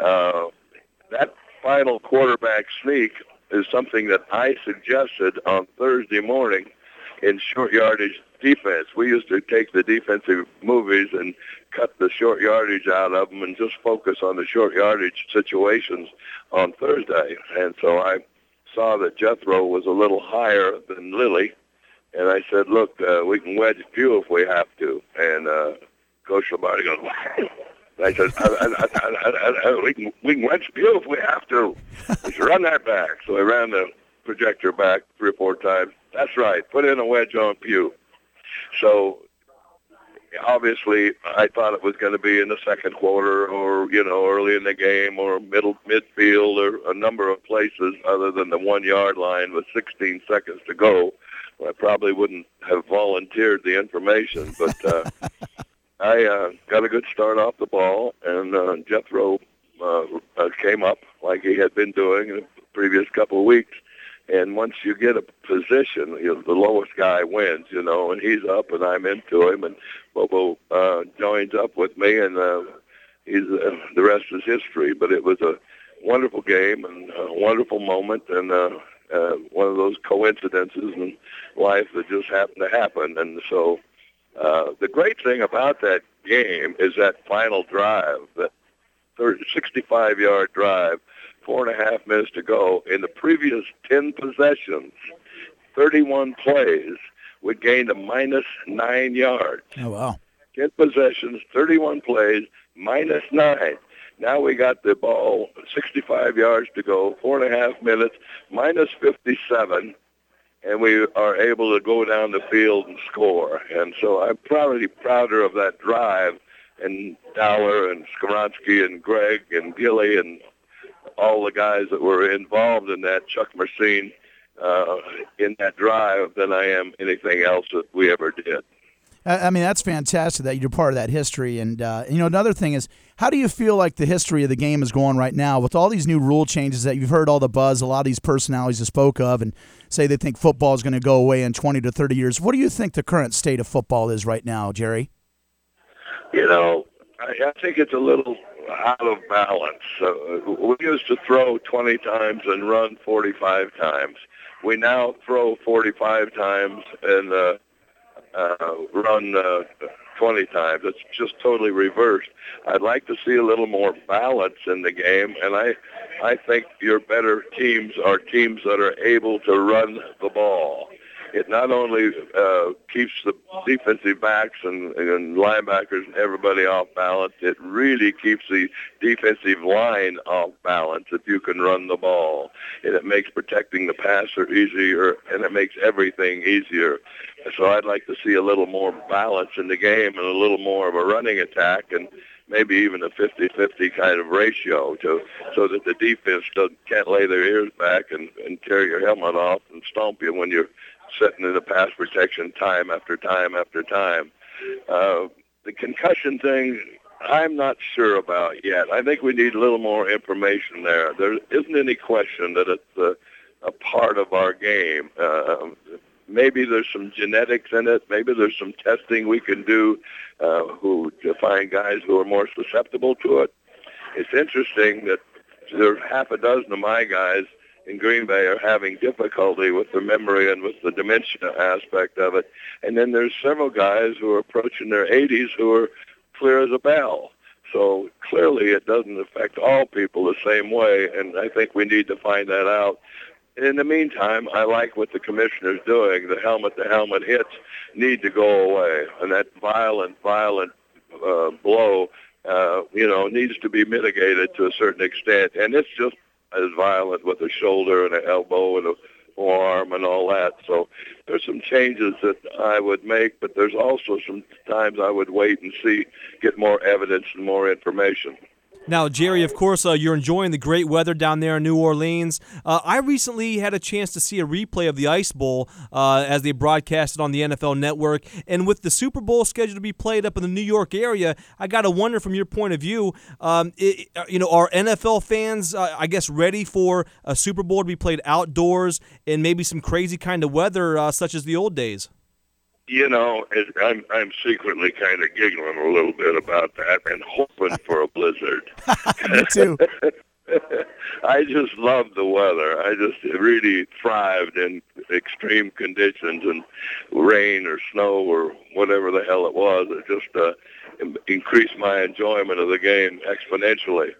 uh, that final quarterback sneak is something that I suggested on Thursday morning in short yardage defense. We used to take the defensive movies and cut the short yardage out of them and just focus on the short yardage situations on Thursday. And so I saw that Jethro was a little higher than Lilly, and I said, "Look, uh, we can wedge Pugh if we have to." And uh, Coach Lombardi goes, "What?" And I said, I, I, I, "We can we can wedge Pugh if we have to." He said, "Run that back." So I ran the projector back three or four times. That's right. Put in a wedge on Pugh. So obviously, I thought it was going to be in the second quarter, or you know, early in the game, or middle midfield, or a number of places other than the one yard line with 16 seconds to go. I probably wouldn't have volunteered the information, but uh, I uh, got a good start off the ball, and uh, Jethro uh, uh, came up like he had been doing in the previous couple of weeks. And once you get a position, you know, the lowest guy wins, you know, and he's up and I'm into him, and Bobo uh, joins up with me, and uh, he's uh, the rest is history. But it was a wonderful game and a wonderful moment, and uh, uh, one of those coincidences in life that just happened to happen. And so uh, the great thing about that game is that final drive, that 65-yard drive, four and a half minutes to go. In the previous 10 possessions, 31 plays, we gained a minus nine yards. Oh wow! 10 possessions, 31 plays, minus nine. Now we got the ball 65 yards to go, four and a half minutes, minus 57, and we are able to go down the field and score. And so I'm probably prouder of that drive and Dowler and Skoronski and Gregg and Gilly and all the guys that were involved in that, Chuck Mercein, uh, in that drive than I am anything else that we ever did. I mean, that's fantastic that you're part of that history. And, uh, you know, another thing is, how do you feel like the history of the game is going right now with all these new rule changes that you've heard all the buzz, a lot of these personalities have spoke of, and say they think football is going to go away in 20 to 30 years? What do you think the current state of football is right now, Jerry? You know, I, I think it's a little out of balance. Uh, we used to throw 20 times and run 45 times. We now throw 45 times and uh, uh, run uh, 20 times. It's just totally reversed. I'd like to see a little more balance in the game, and I, I think your better teams are teams that are able to run the ball. It not only uh, keeps the defensive backs and, and linebackers and everybody off balance, it really keeps the defensive line off balance if you can run the ball. And it makes protecting the passer easier, and it makes everything easier. So I'd like to see a little more balance in the game and a little more of a running attack and maybe even a 50-50 kind of ratio to so that the defense can't lay their ears back and, and tear your helmet off and stomp you when you're sitting in the pass protection time after time after time. Uh, the concussion thing, I'm not sure about yet. I think we need a little more information there. There isn't any question that it's a, a part of our game. Uh, maybe there's some genetics in it. Maybe there's some testing we can do uh, who to find guys who are more susceptible to it. It's interesting that there's half a dozen of my guys in Green Bay are having difficulty with the memory and with the dementia aspect of it. And then there's several guys who are approaching their 80s who are clear as a bell. So clearly it doesn't affect all people the same way, and I think we need to find that out. In the meantime, I like what the commissioner's doing. The helmet-to-helmet hits need to go away, and that violent, violent uh, blow, uh, you know, needs to be mitigated to a certain extent. And it's just as violent with a shoulder and an elbow and a forearm and all that. So there's some changes that I would make, but there's also some times I would wait and see, get more evidence and more information. Now, Jerry, of course, uh, you're enjoying the great weather down there in New Orleans. Uh, I recently had a chance to see a replay of the Ice Bowl uh, as they broadcast it on the NFL Network. And with the Super Bowl scheduled to be played up in the New York area, I got to wonder from your point of view, um, it, you know, are NFL fans, uh, I guess, ready for a Super Bowl to be played outdoors in maybe some crazy kind of weather, uh, such as the old days? You know, it, I'm I'm secretly kind of giggling a little bit about that and hoping for a blizzard. Me too. I just love the weather. I just really thrived in extreme conditions and rain or snow or whatever the hell it was. It just uh, increased my enjoyment of the game exponentially.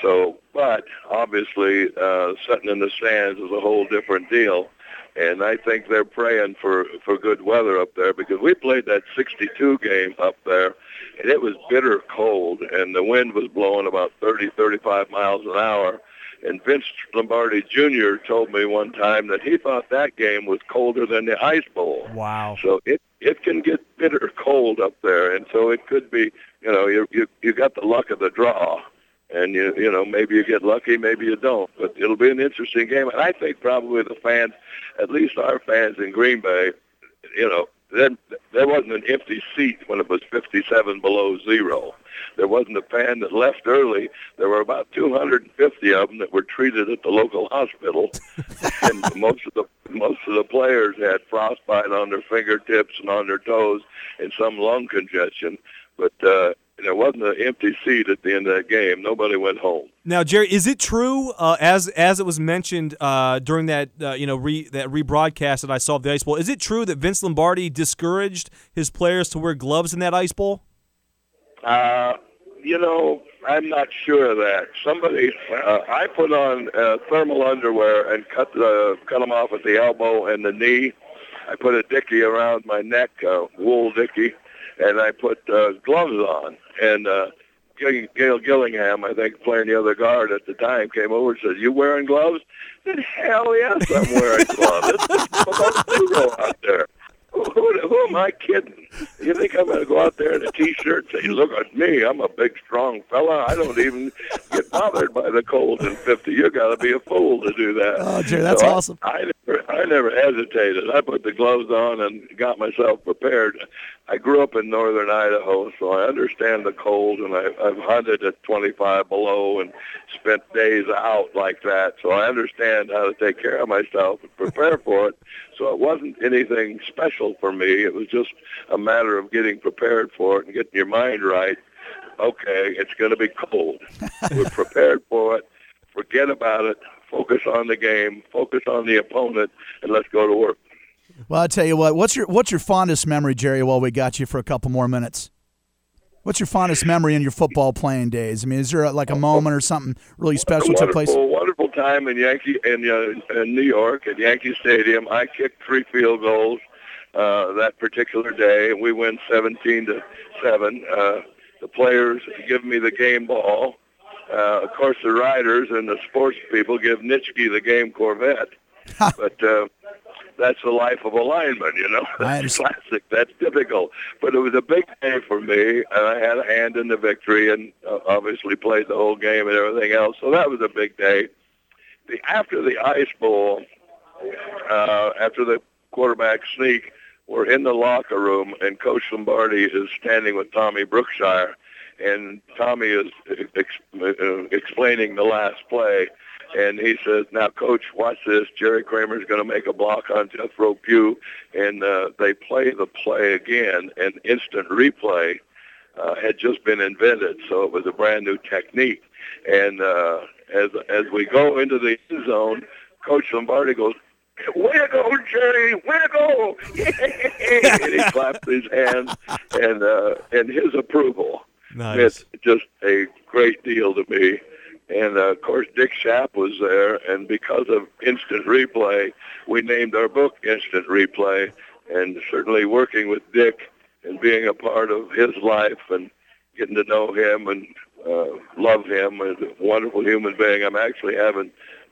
So, but obviously, uh, sitting in the stands is a whole different deal and I think they're praying for for good weather up there because we played that 62 game up there, and it was bitter cold, and the wind was blowing about 30, 35 miles an hour. And Vince Lombardi Jr. told me one time that he thought that game was colder than the Ice Bowl. Wow! So it it can get bitter cold up there, and so it could be, you know, you you you got the luck of the draw and you you know maybe you get lucky, maybe you don't. But it'll be an interesting game, and I think probably the fans, at least our fans in Green Bay, you know, then there wasn't an empty seat when it was 57 below zero. There wasn't a fan that left early. There were about 250 of them that were treated at the local hospital, and most of the most of the players had frostbite on their fingertips and on their toes, and some lung congestion. But uh, there wasn't an empty seat at the end of that game. Nobody went home. Now, Jerry, is it true uh, as as it was mentioned uh, during that uh, you know re, that rebroadcast that I saw of the Ice Bowl? Is it true that Vince Lombardi discouraged his players to wear gloves in that Ice Bowl? Uh, you know, I'm not sure of that. Somebody, uh, I put on uh, thermal underwear and cut the cut them off at the elbow and the knee. I put a dicky around my neck, uh, wool dicky, and I put uh, gloves on. And uh, Gale Gillingham, I think, playing the other guard at the time, came over and said, "You wearing gloves?" I said, "Hell yes, I'm wearing gloves. It's zero out there." Who, who, who am I kidding? You think I'm going to go out there in a T-shirt and say, look at me, I'm a big, strong fella. I don't even get bothered by the cold in 50. you got to be a fool to do that. Oh, Jerry, that's so awesome. I, I, never, I never hesitated. I put the gloves on and got myself prepared. I grew up in northern Idaho, so I understand the cold, and I, I've hunted at 25 below and spent days out like that. So I understand how to take care of myself and prepare for it. So it wasn't anything special for me. It was just a matter of getting prepared for it and getting your mind right. okay, it's going to be cold. We're prepared for it. Forget about it. Focus on the game. Focus on the opponent, and let's go to work. Well, I tell you what. What's your what's your fondest memory, Jerry? While we got you for a couple more minutes, what's your fondest memory in your football playing days? I mean, is there like a moment or something really special took place? Wonderful, wonderful time in Yankee in, uh, in New York at Yankee Stadium. I kicked three field goals uh, that particular day, and we win 17 to seven. Uh, the players give me the game ball. Uh, of course, the writers and the sports people give Nitschke the game Corvette. but uh, that's the life of a lineman, you know. That's classic. That's typical. But it was a big day for me, and I had a hand in the victory, and uh, obviously played the whole game and everything else. So that was a big day. The after the Ice Bowl, uh, after the quarterback sneak, we're in the locker room, and Coach Lombardi is standing with Tommy Brookshier, and Tommy is ex- uh, explaining the last play. And he says, "Now, Coach, watch this. Jerry Kramer's going to make a block on Jethro Pugh, and uh, they play the play again. And instant replay uh, had just been invented, so it was a brand new technique. And uh, as as we go into the end zone, Coach Lombardi goes, Way to go, Jerry! Way to go! Yay! and he claps his hands and uh, and his approval. Nice. It's just a great deal to me. And uh, of course, Dick Schaap was there, and because of instant replay, we named our book Instant Replay. And certainly working with Dick and being a part of his life and getting to know him and uh, love him as a wonderful human being. I'm actually having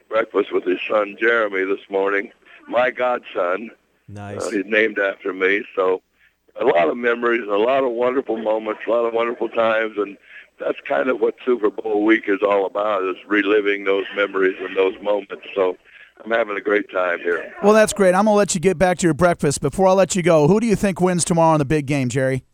breakfast with his son Jeremy this morning, my godson. Nice. Uh, he's named after me, so a lot of memories, a lot of wonderful moments, a lot of wonderful times, and that's kind of what Super Bowl week is all about: is reliving those memories and those moments. So. I'm having a great time here. Well, that's great. I'm gonna let you get back to your breakfast. Before I let you go, who do you think wins tomorrow in the big game, Jerry?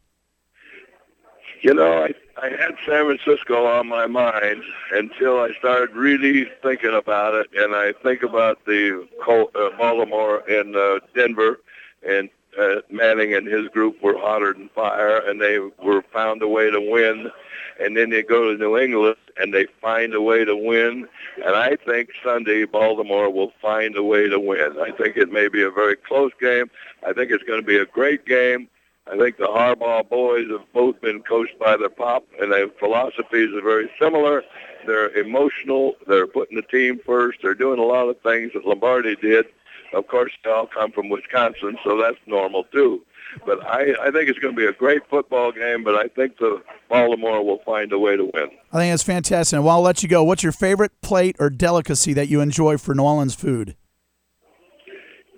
You know, I I had San Francisco on my mind until I started really thinking about it, and I think about the Col- uh, Baltimore and uh, Denver, and uh, Manning and his group were hotter than fire, and they were found a way to win. And then they go to New England and they find a way to win. And I think Sunday Baltimore will find a way to win. I think it may be a very close game. I think it's going to be a great game. I think the Harbaugh boys have both been coached by their pop, and their philosophies are very similar. They're emotional. They're putting the team first. They're doing a lot of things that Lombardi did. Of course, they all come from Wisconsin, so that's normal too. But I, I think it's going to be a great football game. But I think the Baltimore will find a way to win. I think that's fantastic. And while I'll let you go, what's your favorite plate or delicacy that you enjoy for New Orleans food?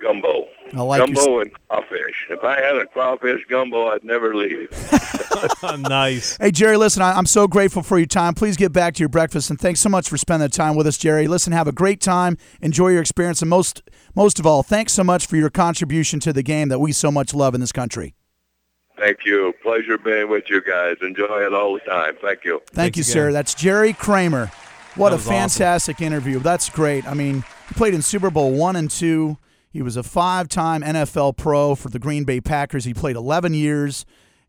Gumbo. I like gumbo your- and crawfish. If I had a crawfish gumbo, I'd never leave. nice. Hey, Jerry, listen, I- I'm so grateful for your time. Please get back to your breakfast, and thanks so much for spending the time with us, Jerry. Listen, have a great time. Enjoy your experience, and most, most of all, thanks so much for your contribution to the game that we so much love in this country. Thank you. Pleasure being with you guys. Enjoy it all the time. Thank you. Thank you, sir. That's Jerry Kramer. What a was awesome. fantastic interview. That's great. I mean, he played in Super Bowl one and two. He was a five-time NFL pro for the Green Bay Packers. He played 11 years,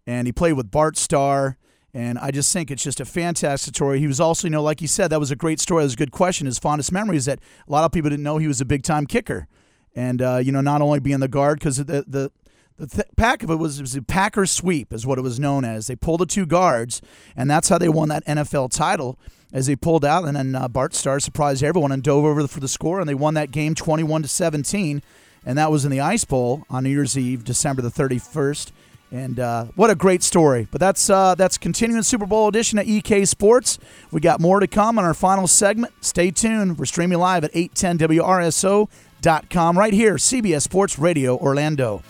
and he played with Bart Starr. And I just think it's just a fantastic story. He was also, you know, like you said, that was a great story. That was a good question. His fondest memory is that a lot of people didn't know he was a big-time kicker, and uh, you know, not only being the guard because the the the th- pack of it was, it was a Packer sweep, is what it was known as. They pulled the two guards, and that's how they won that NFL title. As they pulled out, and then uh, Bart Starr surprised everyone and dove over for the score, and they won that game 21 to 17, and that was in the Ice Bowl on New Year's Eve, December the 31st. And uh, what a great story! But that's uh, that's continuing Super Bowl edition of EK Sports. We got more to come on our final segment. Stay tuned. We're streaming live at 810WRSO.com right here, CBS Sports Radio Orlando.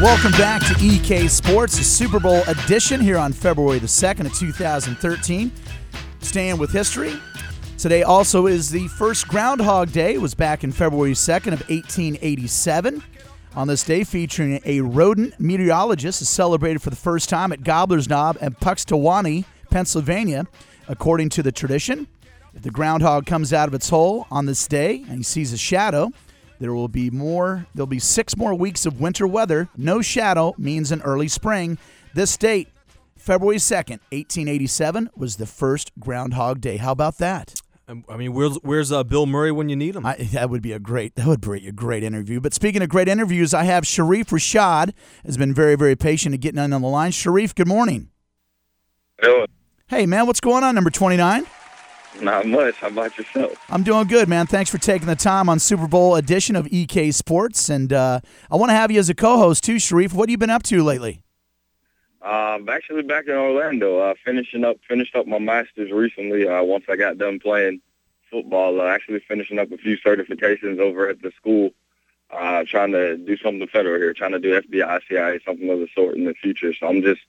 Welcome back to EK Sports, the Super Bowl edition here on February the 2nd of 2013. Staying with history. Today also is the first Groundhog Day. It was back in February 2nd of 1887. on this day, featuring a rodent meteorologist, is celebrated for the first time at Gobbler's Knob and Punxsutawney, Pennsylvania. According to the tradition, if the groundhog comes out of its hole on this day and he sees a shadow, there will be more. There'll be six more weeks of winter weather. No shadow means an early spring. This date, February 2nd, 1887, was the first Groundhog Day. How about that? Um, I mean, where's where's uh, Bill Murray when you need him? I, that would be a great that would be a great interview. But speaking of great interviews, I have Sha'reff Rashad has been very very patient at getting on the line. Sha'reff, good morning. Hello. Hey man, what's going on? Number twenty nine. Not much. How about yourself? I'm doing good, man. Thanks for taking the time on Super Bowl edition of EK Sports, and uh, I want to have you as a co-host too, Sha'reff. What have you been up to lately? Uh, I'm actually back in Orlando, uh, finishing up finished up my masters recently. Uh, once I got done playing football, uh, actually finishing up a few certifications over at the school. Uh, trying to do something federal here, trying to do FBI, CIA, something of the sort in the future. So I'm just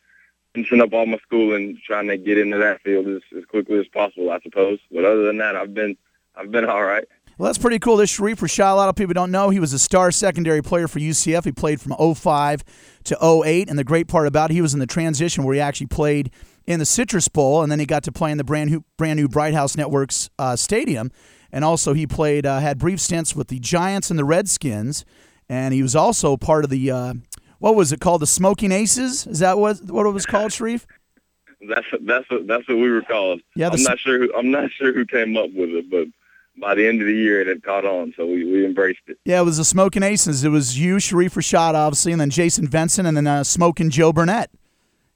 finishing up all my school and trying to get into that field as, as quickly as possible, I suppose. But other than that, I've been I've been all right. Well, that's pretty cool. This Sha'reff Rashad, a lot of people don't know, he was a star secondary player for UCF. He played from 05 to 08, and the great part about it, he was in the transition where he actually played in the Citrus Bowl, and then he got to play in the brand new, brand new Bright House Networks uh, Stadium. And also, he played uh, had brief stints with the Giants and the Redskins, and he was also part of the uh, what was it called, the Smoking Aces? Is that what what it was called, Sha'reff? That's that's what that's what we were called. Yeah, I'm not sure. Who, I'm not sure who came up with it, but by the end of the year, it had caught on, so we, we embraced it. Yeah, it was the Smoking Aces. It was you, Sha'reff Rashad, obviously, and then Jason Vincent, and then uh, Smoking Joe Burnett.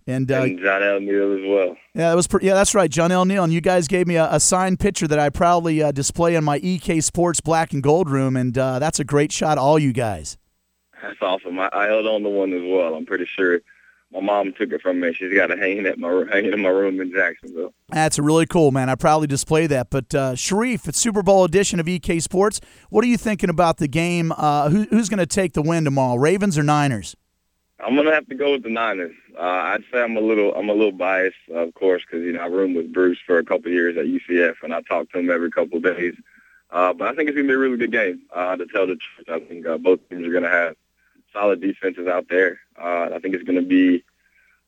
And, uh, and Johnell Neal as well. yeah, it was. Pre- yeah, that's right, Johnell Neal. And you guys gave me a, a signed picture that I proudly uh, display in my EK Sports Black and Gold room, and uh, that's a great shot, all you guys. That's awesome. I, I held on to one as well. I'm pretty sure my mom took it from me. She's got it hanging at my hanging in my room in Jacksonville. That's really cool, man. I proudly display that. But uh, Sha'reff, it's Super Bowl edition of EK Sports. What are you thinking about the game? Uh, who, who's going to take the win tomorrow, Ravens or Niners? I'm gonna have to go with the Niners. Uh, I'd say I'm a little I'm a little biased, of course, because you know I roomed with Bruce for a couple of years at UCF, and I talk to him every couple of days. Uh, but I think it's gonna be a really good game. Uh, to tell the truth, I think uh, both teams are gonna have solid defenses out there. Uh, I think it's gonna be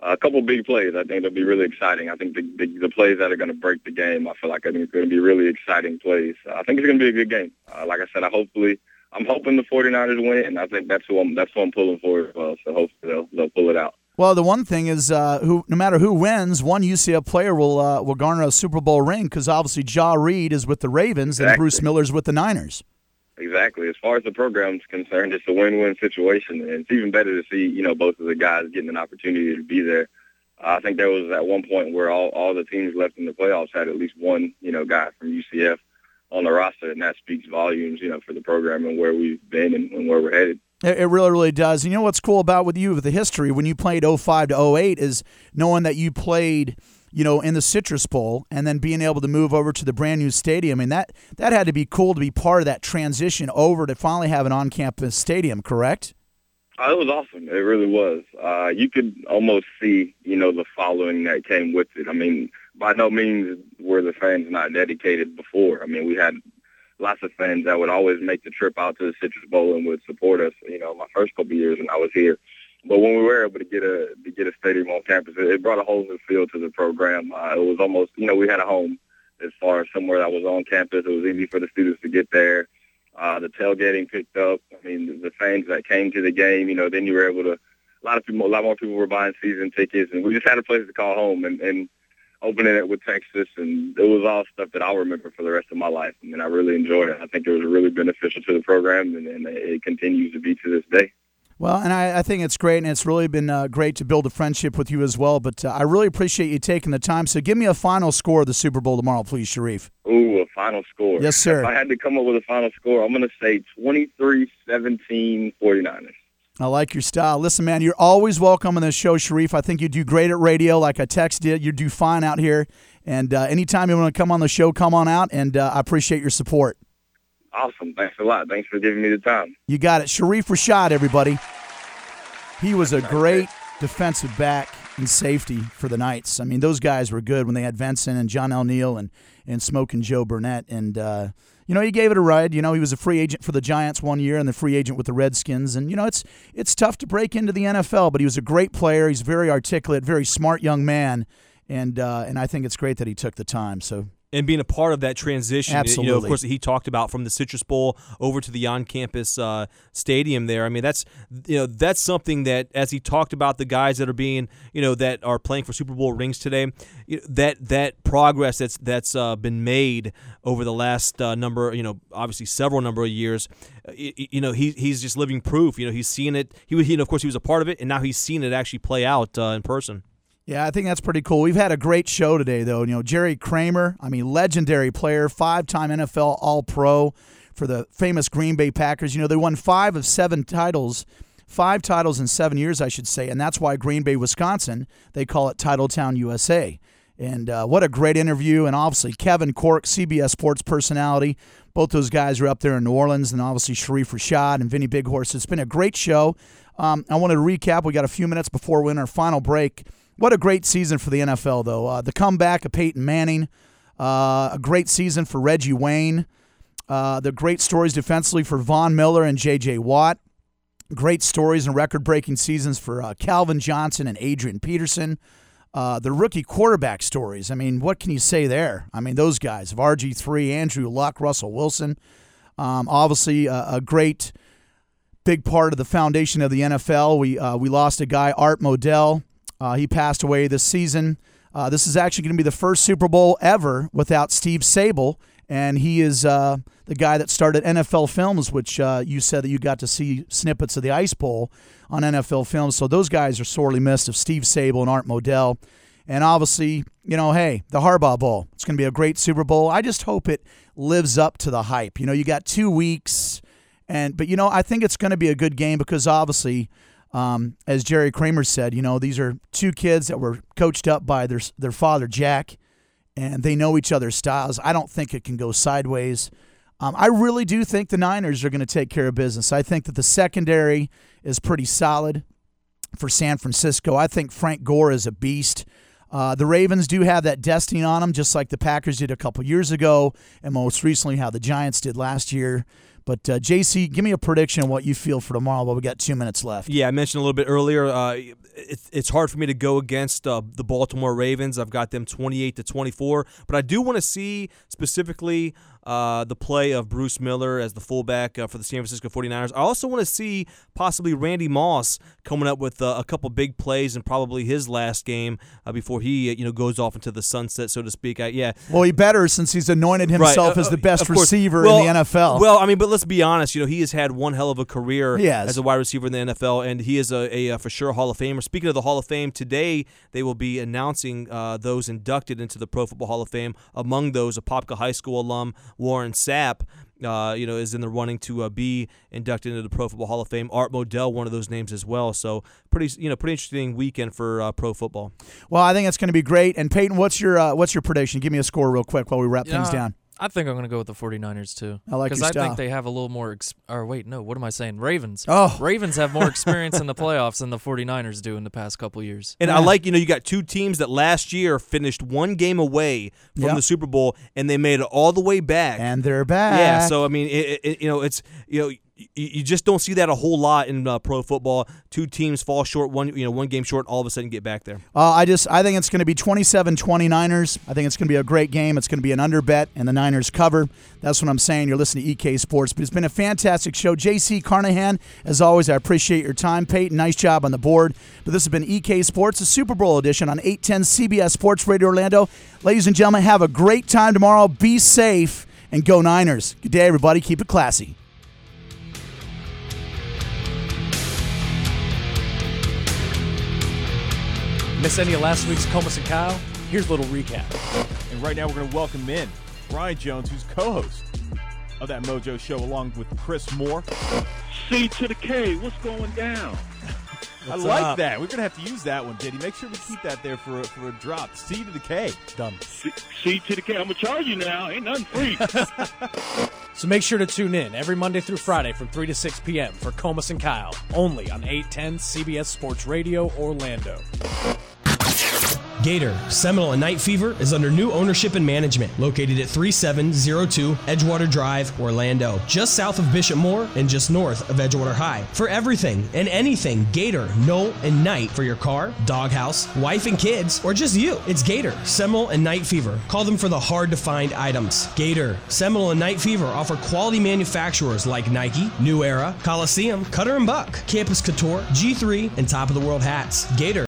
a couple big plays. I think it'll be really exciting. I think the, the, the plays that are going to break the game, I feel like I think it's going to be really exciting plays. I think it's going to be a good game. Uh, like I said, I hopefully I'm hoping the 49ers win and I think that's who I'm that's who I'm pulling for as well. So hopefully they'll they'll pull it out. Well, the one thing is, uh, who no matter who wins, one UCF player will uh, will garner a Super Bowl ring because obviously Jah Reid is with the Ravens and Bruce Miller's with the Niners. Exactly. As far as the program's concerned, it's a win-win situation, and it's even better to see you know both of the guys getting an opportunity to be there. Uh, I think there was at one point where all all the teams left in the playoffs had at least one you know guy from UCF on the roster, and that speaks volumes you know for the program and where we've been and, and where we're headed. It, really, really does. You know what's cool about with you with the history when you played 05 to 08 is knowing that you played, you know, in the Citrus Bowl and then being able to move over to the brand new stadium. I mean that that had to be cool to be part of that transition over to finally have an on-campus stadium. Correct? Uh, it was awesome. It really was. Uh, you could almost see, you know, the following that came with it. I mean, by no means were the fans not dedicated before. I mean, we had lots of fans that would always make the trip out to the Citrus Bowl and would support us. You know, my first couple years when I was here. But when we were able to get a to get a stadium on campus, it, it brought a whole new feel to the program. Uh, it was almost, you know, we had a home as far as somewhere that was on campus. It was easy for the students to get there. Uh, the tailgating picked up. I mean, the, the fans that came to the game, you know, then you were able to. A lot of people, a lot more people were buying season tickets, and we just had a place to call home. And, and opening it with Texas, and it was all stuff that I'll remember for the rest of my life. I mean, I really enjoyed it. I think it was really beneficial to the program, and, and it continues to be to this day. Well, and I, I think it's great, and it's really been uh, great to build a friendship with you as well. But uh, I really appreciate you taking the time. So give me a final score of the Super Bowl tomorrow, please, Sha'reff. Ooh, a final score. Yes, sir. If I had to come up with a final score, I'm going to say 23-17 49ers. I like your style. Listen, man, you're always welcome on this show, Sha'reff. I think you do great at radio, like I texted. You You do fine out here. And uh, anytime you want to come on the show, come on out. And uh, I appreciate your support. Awesome. Thanks a lot. Thanks for giving me the time. You got it. Sha'reff Rashad, everybody. He was a great defensive back and safety for the Knights. I mean, those guys were good when they had Vincent and Johnell Neal and Smoke and Joe Burnett. And uh, you know, he gave it a ride. You know, he was a free agent for the Giants one year and the free agent with the Redskins. And you know, it's it's tough to break into the NFL, but he was a great player. He's very articulate, very smart young man. And uh, and I think it's great that he took the time. So and being a part of that transition. You know, of course, he talked about from the Citrus Bowl over to the on-campus uh, stadium there. I mean, that's you know that's something that as he talked about the guys that are being you know that are playing for Super Bowl rings today, you know, that that progress that's that's uh, been made over the last uh, number you know obviously several number of years. uh, You know, he he's just living proof. You know, he's seen it. He was, you know, of course, he was a part of it, and now he's seen it actually play out uh, in person. Yeah, I think that's pretty cool. We've had a great show today, though. You know, Jerry Kramer, I mean, legendary player, five time NFL All Pro for the famous Green Bay Packers. You know, they won five of seven titles, five titles in seven years, I should say. And that's why Green Bay, Wisconsin, they call it Titletown, USA. And uh, what a great interview. And obviously, Kevin Cork, CBS Sports personality. Both those guys are up there in New Orleans, and obviously Sha'reff Rashad and Vinny Big Horse. It's been a great show. Um, I wanted to recap. We got a few minutes before we in our final break. What a great season for the NFL, though. Uh, the comeback of Peyton Manning, uh, a great season for Reggie Wayne. Uh, the great stories defensively for Von Miller and J.J. Watt. Great stories and record breaking seasons for uh, Calvin Johnson and Adrian Peterson. Uh, the rookie quarterback stories. I mean, what can you say there? I mean, those guys of RG3, Andrew Luck, Russell Wilson. Um, obviously, a great big part of the foundation of the NFL. We uh, we lost a guy, Art Modell. Uh, he passed away this season. Uh, this is actually going to be the first Super Bowl ever without Steve Sabol, and he is uh, the guy that started NFL Films, which uh, you said that you got to see snippets of the Ice Bowl on NFL Films. So those guys are sorely missed of Steve Sabol and Art Modell. And obviously, you know, hey, the Harbaugh Bowl. It's going to be a great Super Bowl. I just hope it lives up to the hype. You know, you got two weeks, and but you know, I think it's going to be a good game because obviously, um, as Jerry Kramer said, you know, these are two kids that were coached up by their their father Jack, and they know each other's styles. I don't think it can go sideways. Um, I really do think the Niners are going to take care of business. I think that the secondary is pretty solid for San Francisco. I think Frank Gore is a beast. Uh, the Ravens do have that destiny on them, just like the Packers did a couple years ago, and most recently how the Giants did last year. But uh, JC, give me a prediction of what you feel for tomorrow. But we got two minutes left. Yeah, I mentioned a little bit earlier. Uh, it's it's hard for me to go against uh, the Baltimore Ravens. I've got them twenty eight to twenty four, but I do want to see specifically uh, the play of Bruce Miller as the fullback uh, for the San Francisco 49ers. I also want to see possibly Randy Moss coming up with uh, a couple big plays in probably his last game uh, before he uh, you know goes off into the sunset, so to speak. I, yeah, Well, he better since he's anointed himself Right, as uh, the best receiver Well, in the NFL. Well, I mean, but let's be honest. You know, he has had one hell of a career as a wide receiver in the NFL, and he is a, a, uh for sure Hall of Famer. Speaking of the Hall of Fame, today they will be announcing uh, those inducted into the Pro Football Hall of Fame. Among those, Apopka High School alum Warren Sapp. Uh, you know, is in the running to uh, be inducted into the Pro Football Hall of Fame. Art Modell, one of those names as well. So pretty, you know, pretty interesting weekend for uh, pro football. well, I think it's going to be great. And Peyton, what's your uh, what's your prediction? Give me a score real quick while we wrap things down. I think I'm going to go with the 49ers too. I like Because I style. think they have a little more. Ex- or wait, no, what am I saying? Ravens. Oh. Ravens have more experience in the playoffs than the 49ers do in the past couple years. And I like, you know, you got two teams that last year finished one game away from Yep. the Super Bowl, and they made it all the way back. And they're back. Yeah, so I mean, it, it, you know, it's you know, you, just don't see that a whole lot in uh, pro football. Two teams fall short, one you know, one game short, all of a sudden get back there. Uh, I just I think it's going to be 27-20 Niners. I think it's going to be a great game. It's going to be an under bet, and the Niners cover. That's what I'm saying. You're listening to EK Sports, but it's been a fantastic show. JC Carnahan, as always, I appreciate your time. Peyton, nice job on the board. But this has been EK Sports, the Super Bowl edition on 810 CBS Sports Radio Orlando. Ladies and gentlemen, have a great time tomorrow. Be safe and go Niners. Good day, everybody. Keep it classy. Miss any of last week's Comus and Kyle? Here's a little recap. And right now we're going to welcome in Brian Jones, who's co-host of that Mojo Show, along with Chris Moore. C to the K, what's going down? I like that. We're going to have to use that one, Diddy. Make sure we keep that there for a, for a drop. C to the K. Done. C, C to the K. I'm gonna charge you now. Ain't nothing free. So make sure to tune in every Monday through Friday from 3 to 6 p.m. for Comus and Kyle, only on 810 CBS Sports Radio Orlando. Gator, Seminole and Knight Fever is under new ownership and management, located at 3702 Edgewater Drive, Orlando, just south of Bishop Moore and just north of Edgewater High. For everything and anything Gator, Nole, and Knight for your car, doghouse, wife and kids, or just you, it's Gator, Seminole and Knight Fever. Call them for the hard to find items. Gator, Seminole and Night Fever offer quality manufacturers like Nike, New Era, Coliseum, Cutter and Buck, Campus Couture, G3, and Top of the World hats. Gator